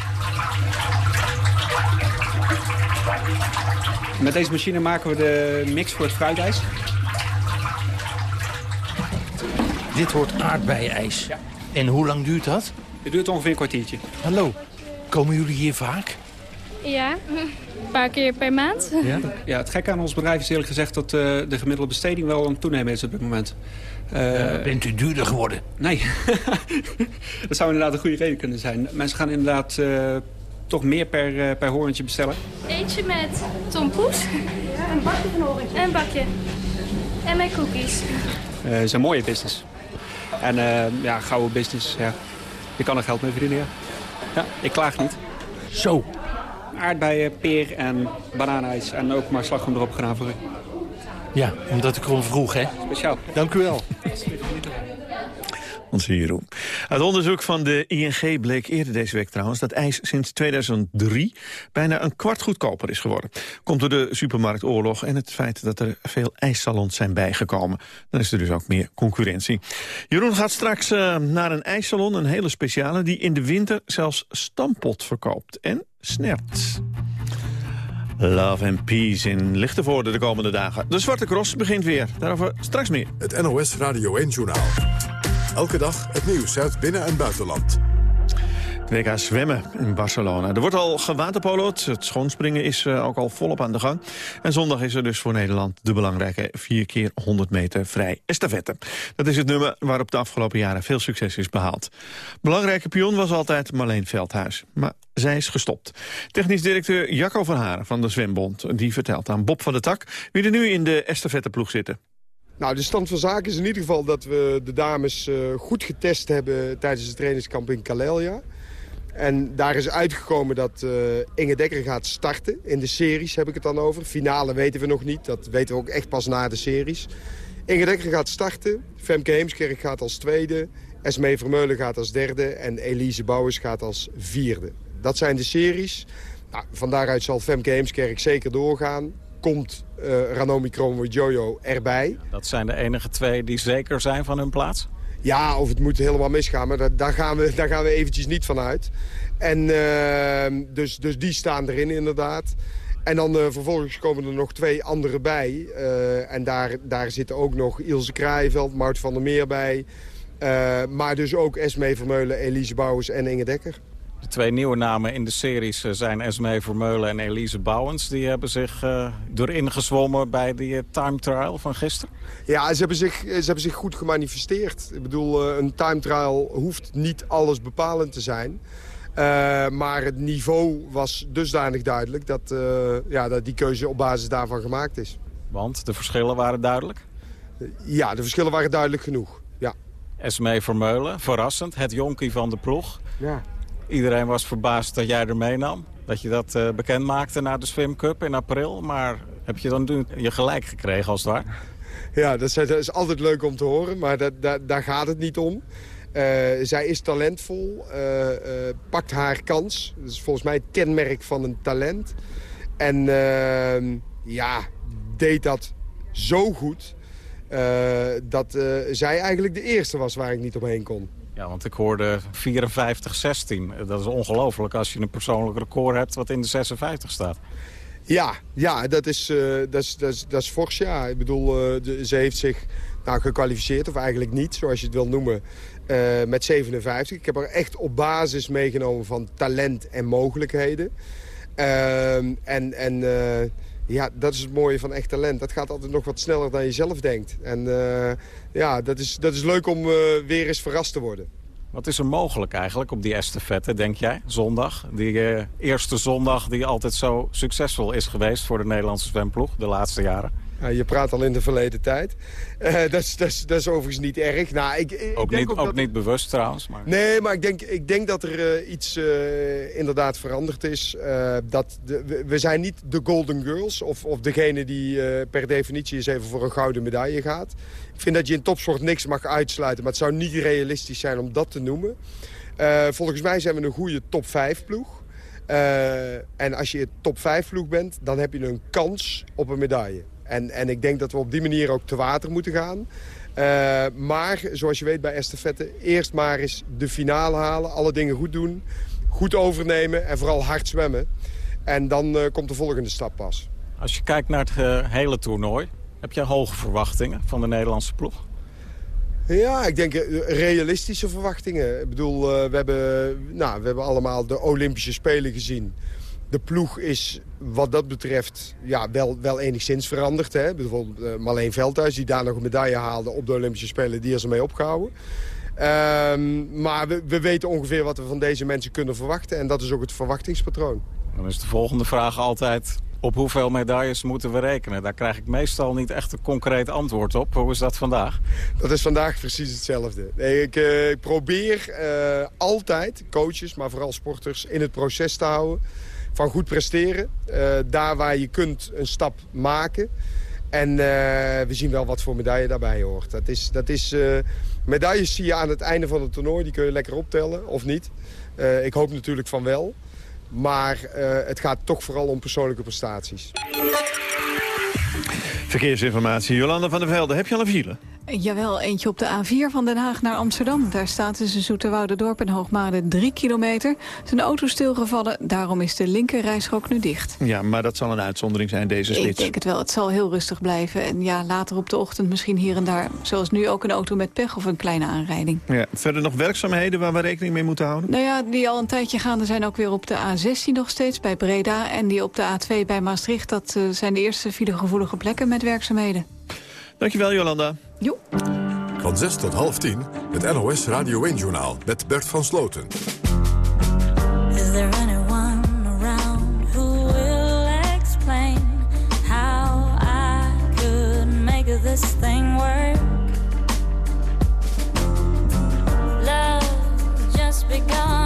Met deze machine maken we de mix voor het fruitijs. Dit wordt aardbeienijs. En hoe lang duurt dat? Het duurt ongeveer een kwartiertje. Hallo, komen jullie hier vaak? Ja, een paar keer per maand. Ja, ja het gekke aan ons bedrijf is eerlijk gezegd... dat uh, de gemiddelde besteding wel aan het toenemen is op dit moment. Uh, bent u duurder geworden? Nee, dat zou inderdaad een goede reden kunnen zijn. Mensen gaan inderdaad uh, toch meer per, per horentje bestellen. Eentje met tompoes. Ja, een bakje van horentje. En een bakje. En mijn cookies. Het is een mooie business. En ja, gouden business, ja. Je kan er geld mee verdienen, ja. ja ik klaag niet. Zo, aardbeien, peer en bananijs. En ook maar slagroom erop gedaan voor u. Ja, omdat ik erom vroeg, hè? Speciaal. Dank u wel. Onze Jeroen. Uit onderzoek van de ING bleek eerder deze week trouwens... dat ijs sinds 2003 bijna een kwart goedkoper is geworden. Komt door de supermarktoorlog en het feit dat er veel ijssalons zijn bijgekomen. Dan is er dus ook meer concurrentie. Jeroen gaat straks uh, naar een ijssalon, een hele speciale... die in de winter zelfs stampot verkoopt en snert. Love and Peace in Lichtenvoorde de komende dagen. De Zwarte Cross begint weer. Daarover straks meer. Het NOS Radio 1-journaal. Elke dag het nieuws uit binnen- en buitenland. WK zwemmen in Barcelona. Er wordt al gewaterpolood. Het schoonspringen is uh, ook al volop aan de gang. En zondag is er dus voor Nederland de belangrijke 4 keer 100 meter vrij estafette. Dat is het nummer waarop de afgelopen jaren veel succes is behaald. Belangrijke pion was altijd Marleen Veldhuis. Maar zij is gestopt. Technisch directeur Jacco van Haren van de Zwembond... die vertelt aan Bob van der Tak wie er nu in de estafetteploeg zitten. Nou, de stand van zaken is in ieder geval dat we de dames uh, goed getest hebben... tijdens het trainingskamp in Kalelia. En daar is uitgekomen dat uh, Inge Dekker gaat starten. In de series heb ik het dan over. Finale weten we nog niet. Dat weten we ook echt pas na de series. Inge Dekker gaat starten. Femke Heemskerk gaat als tweede. Esmee Vermeulen gaat als derde. En Elise Bouwers gaat als vierde. Dat zijn de series. Nou, van daaruit zal Femke Heemskerk zeker doorgaan. Komt uh, Ranomi Jojo erbij. Dat zijn de enige twee die zeker zijn van hun plaats? Ja, of het moet helemaal misgaan, maar daar, daar, gaan, we, daar gaan we eventjes niet van uit. En uh, dus, dus die staan erin inderdaad. En dan uh, vervolgens komen er nog twee andere bij. Uh, en daar, daar zitten ook nog Ilse Kraaienveld, Maart van der Meer bij. maar dus ook Esmee Vermeulen, Elise Bouwens en Inge Dekker. De twee nieuwe namen in de series zijn Esmee Vermeulen en Elise Bouwens. Die hebben zich uh, doorin gezwommen bij die uh, time trial van gisteren. Ja, ze hebben, zich, ze hebben zich goed gemanifesteerd. Ik bedoel, een time trial hoeft niet alles bepalend te zijn. maar het niveau was dusdanig duidelijk dat, ja, dat die keuze op basis daarvan gemaakt is. Want de verschillen waren duidelijk? Ja, de verschillen waren duidelijk genoeg. Ja. Esmee Vermeulen, verrassend, het jonkie van de ploeg. Ja. Iedereen was verbaasd dat jij er meenam. Dat je dat uh, bekend maakte na de Swim Cup in april. Maar heb je dan je gelijk gekregen als ware? Ja, dat is, altijd leuk om te horen. Maar dat, daar gaat het niet om. Uh, zij is talentvol, uh, pakt haar kans. Dat is volgens mij het kenmerk van een talent. En ja, deed dat zo goed... dat zij eigenlijk de eerste was waar ik niet omheen kon. Ja, want ik hoorde 54-16. Dat is ongelooflijk als je een persoonlijk record hebt wat in de 56 staat. Ja, ja dat, is, uh, dat, is, dat, is, dat is fors, ja. Ik bedoel, de, ze heeft zich nou, gekwalificeerd, of eigenlijk niet, zoals je het wil noemen, uh, met 57. Ik heb er echt op basis meegenomen van talent en mogelijkheden. Ehm, en en ja, dat is het mooie van echt talent. Dat gaat altijd nog wat sneller dan je zelf denkt. En uh, ja, dat is, dat is leuk om uh, weer eens verrast te worden. Wat is er mogelijk eigenlijk op die estafette, denk jij, zondag? Die uh, eerste zondag die altijd zo succesvol is geweest voor de Nederlandse zwemploeg de laatste jaren. Ja, je praat al in de verleden tijd. Uh, dat, is, dat, is, dat is overigens niet erg. Nou, ik, ik ook, denk niet, ook, ook dat... niet bewust trouwens. Maar... Nee, maar ik denk, ik denk dat er uh, iets uh, inderdaad veranderd is. dat de, we, we, zijn niet de golden girls. Of, of degene die per definitie eens even voor een gouden medaille gaat. Ik vind dat je in topsport niks mag uitsluiten. Maar het zou niet realistisch zijn om dat te noemen. volgens mij zijn we een goede top 5 ploeg. en als je top 5 ploeg bent, dan heb je een kans op een medaille. En, en ik denk dat we op die manier ook te water moeten gaan. Uh, maar, zoals je weet bij estafette, eerst maar eens de finale halen. Alle dingen goed doen, goed overnemen en vooral hard zwemmen. En dan uh, komt de volgende stap pas. Als je kijkt naar het uh, hele toernooi, heb je hoge verwachtingen van de Nederlandse ploeg? Ja, ik denk eh, realistische verwachtingen. Ik bedoel, eh, we, hebben, nou, we hebben allemaal de Olympische Spelen gezien. De ploeg is wat dat betreft ja, wel, wel enigszins veranderd. Hè? Bijvoorbeeld uh, Marleen Veldhuis, die daar nog een medaille haalde op de Olympische Spelen. Die is ermee opgehouden. Um, maar we, we weten ongeveer wat we van deze mensen kunnen verwachten. En dat is ook het verwachtingspatroon. Dan is de volgende vraag altijd... op hoeveel medailles moeten we rekenen? Daar krijg ik meestal niet echt een concreet antwoord op. Hoe is dat vandaag? Dat is vandaag precies hetzelfde. Nee, ik, uh, ik, probeer uh, altijd coaches, maar vooral sporters... in het proces te houden van goed presteren. Uh, daar waar je kunt een stap maken... En uh, we zien wel wat voor medaille daarbij hoort. Dat is, dat is, uh, medailles zie je aan het einde van het toernooi. Die kun je lekker optellen, of niet. Ik hoop natuurlijk van wel. Maar het gaat toch vooral om persoonlijke prestaties. Verkeersinformatie, Jolanda van der Velde. Heb je al een file? Jawel, eentje op de A4 van Den Haag naar Amsterdam. Daar staat tussen Zoeterwoude-dorp en Hoogmade 3 kilometer. Zijn auto stilgevallen, daarom is de linker rijstrook nu dicht. Ja, maar dat zal een uitzondering zijn, deze spits. Ik denk het wel, het zal heel rustig blijven. En ja, later op de ochtend misschien hier en daar... zoals nu ook een auto met pech of een kleine aanrijding. Ja, verder nog werkzaamheden waar we rekening mee moeten houden? Nou ja, die al een tijdje gaande zijn ook weer op de A16 nog steeds bij Breda... en die op de A2 bij Maastricht. Dat uh, zijn de eerste filegevoelige plekken met werkzaamheden. Dankjewel, Jolanda. Jo. Van 6 tot half 10, het NOS Radio 1-journaal met Bert van Sloten. Is there anyone around who will explain how I could make this thing work? Love just begun,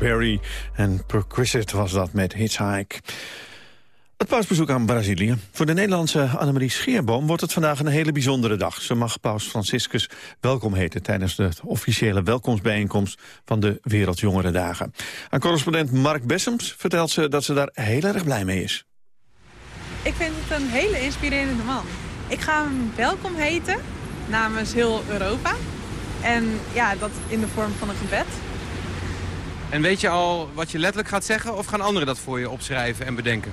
Berry en Perquisite was dat met Hitchhike. Het pausbezoek aan Brazilië. Voor de Nederlandse Annemarie Scheerboom wordt het vandaag een hele bijzondere dag. Ze mag paus Franciscus welkom heten tijdens de officiële welkomstbijeenkomst van de Wereldjongerendagen. Aan correspondent Mark Bessems vertelt ze dat ze daar heel erg blij mee is. Ik vind het een hele inspirerende man. Ik ga hem welkom heten namens heel Europa. En ja, dat in de vorm van een gebed. En weet je al wat je letterlijk gaat zeggen of gaan anderen dat voor je opschrijven en bedenken?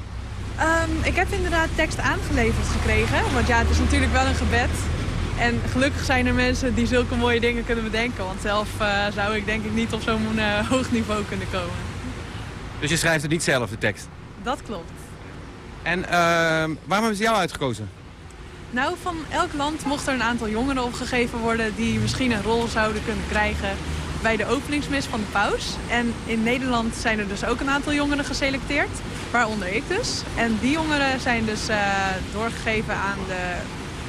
Ehm, ik heb inderdaad tekst aangeleverd gekregen. Want ja, het is natuurlijk wel een gebed. En gelukkig zijn er mensen die zulke mooie dingen kunnen bedenken. Want zelf eh, zou ik denk ik niet op zo'n eh, hoog niveau kunnen komen. Dus je schrijft het niet zelf, de tekst. Dat klopt. En eh, waarom hebben ze jou uitgekozen? Nou, van elk land mocht er een aantal jongeren opgegeven worden... die misschien een rol zouden kunnen krijgen bij de openingsmis van de paus. En in Nederland zijn er dus ook een aantal jongeren geselecteerd, waaronder ik dus. En die jongeren zijn dus eh, doorgegeven aan de,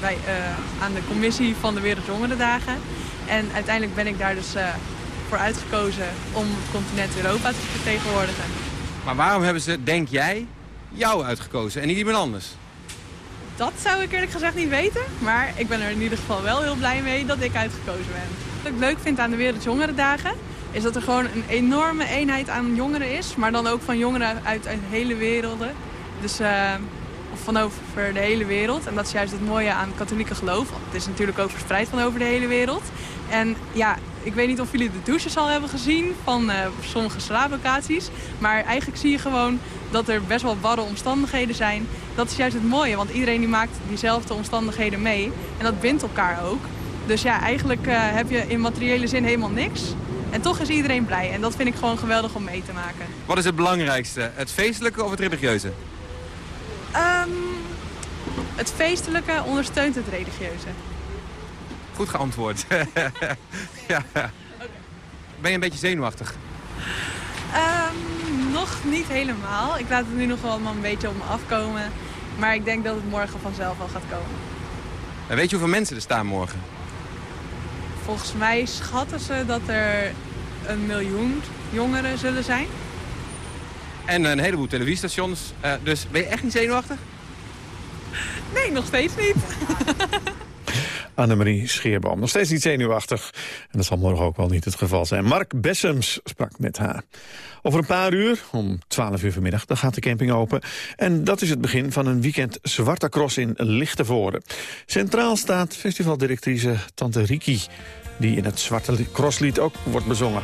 bij, eh, aan de commissie van de Wereldjongerendagen. En uiteindelijk ben ik daar dus eh, voor uitgekozen om het continent Europa te vertegenwoordigen. Maar waarom hebben ze, denk jij, jou uitgekozen en niet iemand anders? Dat zou ik eerlijk gezegd niet weten. Maar ik ben er in ieder geval wel heel blij mee dat ik uitgekozen ben. Wat ik leuk vind aan de Wereldjongerendagen is dat er gewoon een enorme eenheid aan jongeren is. Maar dan ook van jongeren uit, hele werelden. Dus eh, of van over de hele wereld. En dat is juist het mooie aan katholieke geloof. Want het is natuurlijk ook verspreid van over de hele wereld. En ja, ik weet niet of jullie de douches al hebben gezien van eh, sommige slaaplocaties. Maar eigenlijk zie je gewoon dat er best wel barre omstandigheden zijn. Dat is juist het mooie, want iedereen die maakt diezelfde omstandigheden mee. En dat bindt elkaar ook. Dus ja, eigenlijk eh, heb je in materiële zin helemaal niks. En toch is iedereen blij. En dat vind ik gewoon geweldig om mee te maken. Wat is het belangrijkste? Het feestelijke of het religieuze? Ehm, het feestelijke ondersteunt het religieuze. Goed geantwoord. ja. Ben je een beetje zenuwachtig? Ehm, nog niet helemaal. Ik laat het nu nog wel een beetje op me afkomen. Maar ik denk dat het morgen vanzelf wel gaat komen. En weet je hoeveel mensen er staan morgen? Volgens mij schatten ze dat er een miljoen jongeren zullen zijn. En een heleboel televisiestations. Eh, dus ben je echt niet zenuwachtig? Nee, nog steeds niet. Annemarie Scheerboom. Nog steeds niet zenuwachtig. En dat zal morgen ook wel niet het geval zijn. Mark Bessems sprak met haar. Over een paar uur, om 12 uur vanmiddag, dan gaat de camping open. En dat is het begin van een weekend Zwarte Cross in Lichtenvoorde. Centraal staat festivaldirectrice Tante Riki... die in het Zwarte Crosslied ook wordt bezongen.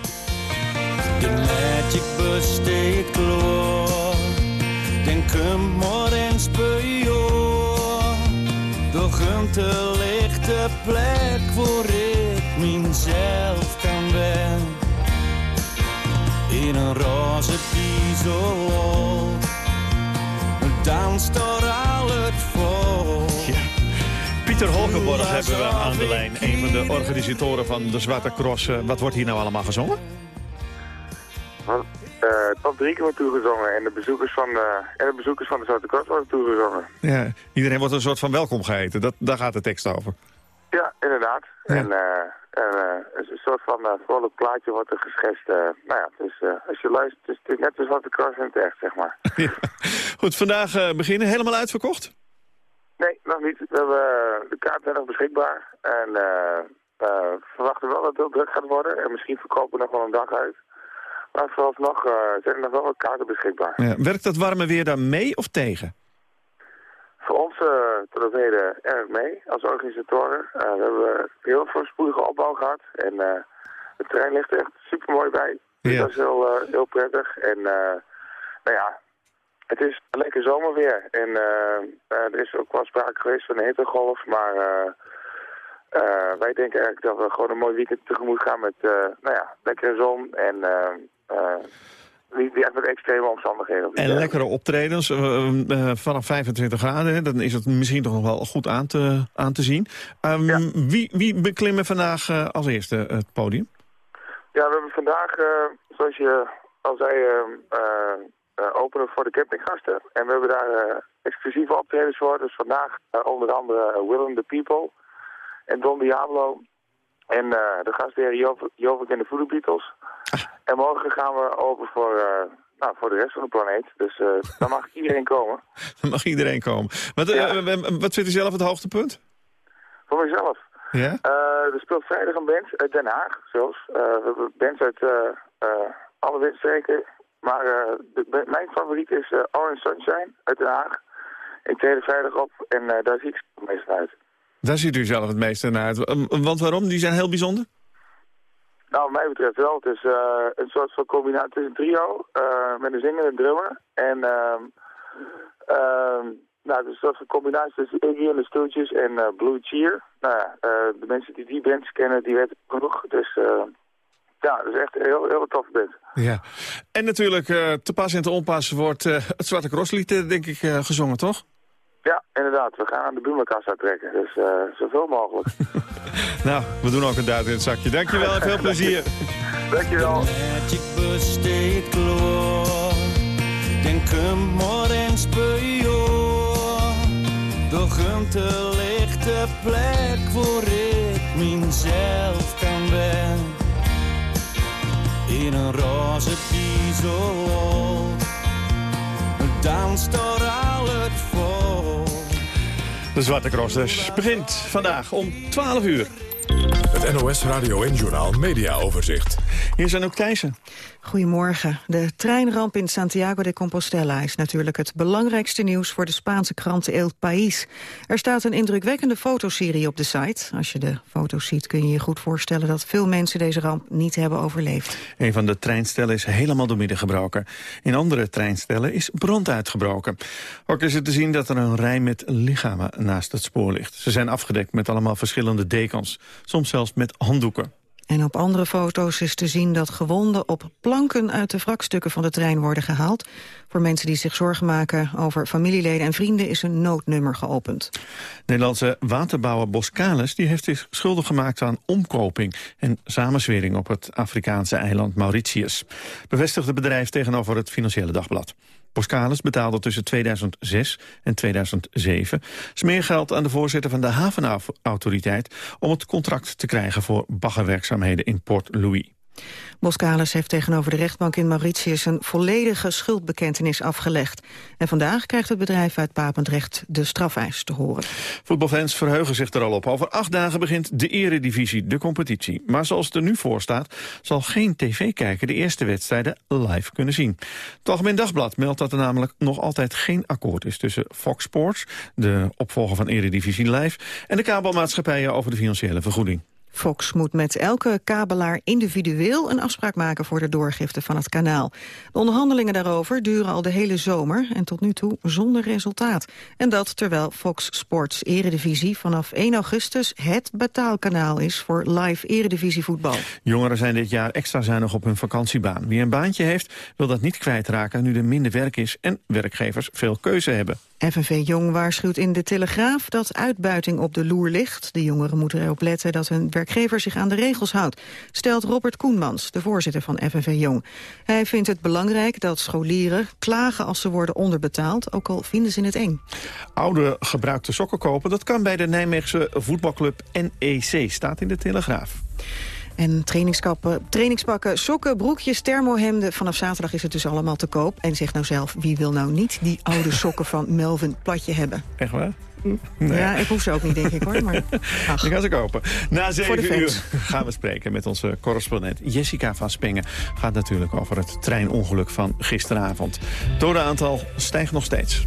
Magic bus. Den de plek waar ik mezelf kan ben. In een roze diesel. Dan staat al het vol. Pieter Holkenborg hebben we aan de lijn. Een van de organisatoren van de Zwarte Cross. Eh, Wat wordt hier nou allemaal gezongen? Uh, tot drie keer wordt toegezongen en de bezoekers van, eh, en de, bezoekers van de Zwarte Cross worden toegezongen. Ja, iedereen wordt een soort van welkom geheten. Dat, daar gaat de tekst over. Ja, inderdaad. En eh, en, een soort van uh, vrolijk plaatje wordt er geschetst. nou ja, dus als je luistert, het is, het net de Zwarte Cross in het echt, zeg maar. Goed, vandaag beginnen. Helemaal uitverkocht? Nee, nog niet. We hebben de kaarten zijn nog beschikbaar. En we verwachten wel dat het heel druk gaat worden. En misschien verkopen we nog wel een dag uit. Maar vooralsnog uh, zijn er nog wel wat kaarten beschikbaar. Ja, werkt dat warme weer daar mee of tegen? Voor ons uh, tot op heden erg mee als organisatoren. Uh, we hebben heel veel spoedige opbouw gehad. En het terrein ligt er echt super mooi bij. Dus Ja. dat is heel, heel prettig. En nou ja, het is een lekker zomerweer. En er is ook wel sprake geweest van een hittegolf. Maar eh, wij denken eigenlijk dat we gewoon een mooi weekend tegemoet gaan met eh, nou ja, lekkere zon en eh, eh, niet, niet echt met extreme omstandigheden. En lekkere optredens eh, eh, vanaf 25 graden. hè, Dan is het misschien toch nog wel goed aan te, aan te zien. Ehm, wie, wie beklimmen vandaag eh, als eerste het podium? Ja, we hebben vandaag, zoals je al zei, eh, eh, eh, openen voor de campinggasten. En we hebben daar exclusieve optredens voor. Dus vandaag onder andere Willem the People en Don Diablo. En de gastheer Jov- Jovik en de Voodoo Beatles. En morgen gaan we open voor, eh, nou, voor de rest van de planeet. Dus eh dan mag iedereen komen. Dan mag iedereen komen. Wat, eh, wat vindt u zelf het hoogtepunt? Voor mezelf. Ja? Er speelt vrijdag een band uit Den Haag zelfs. We hebben bands uit alle windstreken. Maar de- mijn favoriet is Orange Sunshine uit Den Haag. Ik treed er vrijdag op en daar zie ik het meest uit. Daar ziet u zelf het meeste naar uit. Eh, Want waarom? Die zijn heel bijzonder? Nou, wat mij betreft wel. Het is eh, een soort van combinatie. Het is een trio eh, met een zingende drummer. En ehm, ehm, Nou, dat is een combinatie tussen Iggy en de Stooges en eh, Blue Cheer. Nou ja, de mensen die die bands kennen, die weten genoeg. Dus ja, dat is echt een heel, heel toffe band. Ja. En natuurlijk, te pas en te onpas wordt het Zwarte Crosslied, denk ik, gezongen, toch? Ja, inderdaad. We gaan aan de Buma-kassa trekken. Dus eh, zoveel mogelijk. Nou, we doen ook een duit in het zakje. Dankjewel en veel plezier. Dankjewel. Magic bus steekt klaar. Den komt morgen speur. Doch een te lichte plek waar ik mezelf kan ben. In een roze diesel. Dan staat al het vol. De Zwarte Cross dus begint vandaag om 12 uur. Het NOS Radio en Journaal Media Overzicht. Hier zijn ook Thijssen. Goedemorgen. De treinramp in Santiago de Compostela is natuurlijk het belangrijkste nieuws voor de Spaanse krant El País. Er staat een indrukwekkende fotoserie op de site. Als je de foto's ziet kun je je goed voorstellen dat veel mensen deze ramp niet hebben overleefd. Een van de treinstellen is helemaal doormidden gebroken. In andere treinstellen is brand uitgebroken. Ook is het te zien dat er een rij met lichamen naast het spoor ligt. Ze zijn afgedekt met allemaal verschillende dekens. Soms zelfs met handdoeken. En op andere foto's is te zien dat gewonden op planken uit de wrakstukken van de trein worden gehaald. Voor mensen die zich zorgen maken over familieleden en vrienden is een noodnummer geopend. Nederlandse waterbouwer Boskalis die heeft zich schuldig gemaakt aan omkoping en samenzwering op het Afrikaanse eiland Mauritius. Bevestigt het bedrijf tegenover het Financiële Dagblad. Boskalis betaalde tussen 2006 en 2007 smeergeld aan de voorzitter van de havenautoriteit om het contract te krijgen voor baggerwerkzaamheden in Port Louis. Boskalis heeft tegenover de rechtbank in Mauritius een volledige schuldbekentenis afgelegd. En vandaag krijgt het bedrijf uit Papendrecht de strafeis te horen. Voetbalfans verheugen zich er al op. Over acht dagen begint de eredivisie, de competitie. Maar zoals het er nu voor staat, zal geen tv-kijker de eerste wedstrijden live kunnen zien. Het Algemeen Dagblad meldt dat er namelijk nog altijd geen akkoord is tussen Fox Sports, de opvolger van Eredivisie Live, en de kabelmaatschappijen over de financiële vergoeding. Fox moet met elke kabelaar individueel een afspraak maken voor de doorgifte van het kanaal. De onderhandelingen daarover duren al de hele zomer en tot nu toe zonder resultaat. En dat terwijl Fox Sports Eredivisie vanaf 1 augustus het betaalkanaal is voor live Eredivisievoetbal. Jongeren zijn dit jaar extra zuinig op hun vakantiebaan. Wie een baantje heeft, wil dat niet kwijtraken nu er minder werk is en werkgevers veel keuze hebben. FNV Jong waarschuwt in de Telegraaf dat uitbuiting op de loer ligt. De jongeren moeten erop letten dat hun werkgever zich aan de regels houdt, stelt Robert Koenmans, de voorzitter van FNV Jong. Hij vindt het belangrijk dat scholieren klagen als ze worden onderbetaald, ook al vinden ze het eng. Oude gebruikte sokken kopen, dat kan bij de Nijmeegse voetbalclub NEC, staat in de Telegraaf. En trainingskappen, trainingspakken, sokken, broekjes, thermohemden. Vanaf zaterdag is het dus allemaal te koop. En zeg nou zelf, wie wil nou niet die oude sokken van Melvin Platje hebben? Echt waar? Ja, ik hoef ze ook niet, denk ik hoor. Maar, ach. Die gaan ze kopen. Na zeven uur gaan we spreken met onze correspondent Jessica van Spengen. Gaat natuurlijk over het treinongeluk van gisteravond. Het dodenaantal stijgt nog steeds.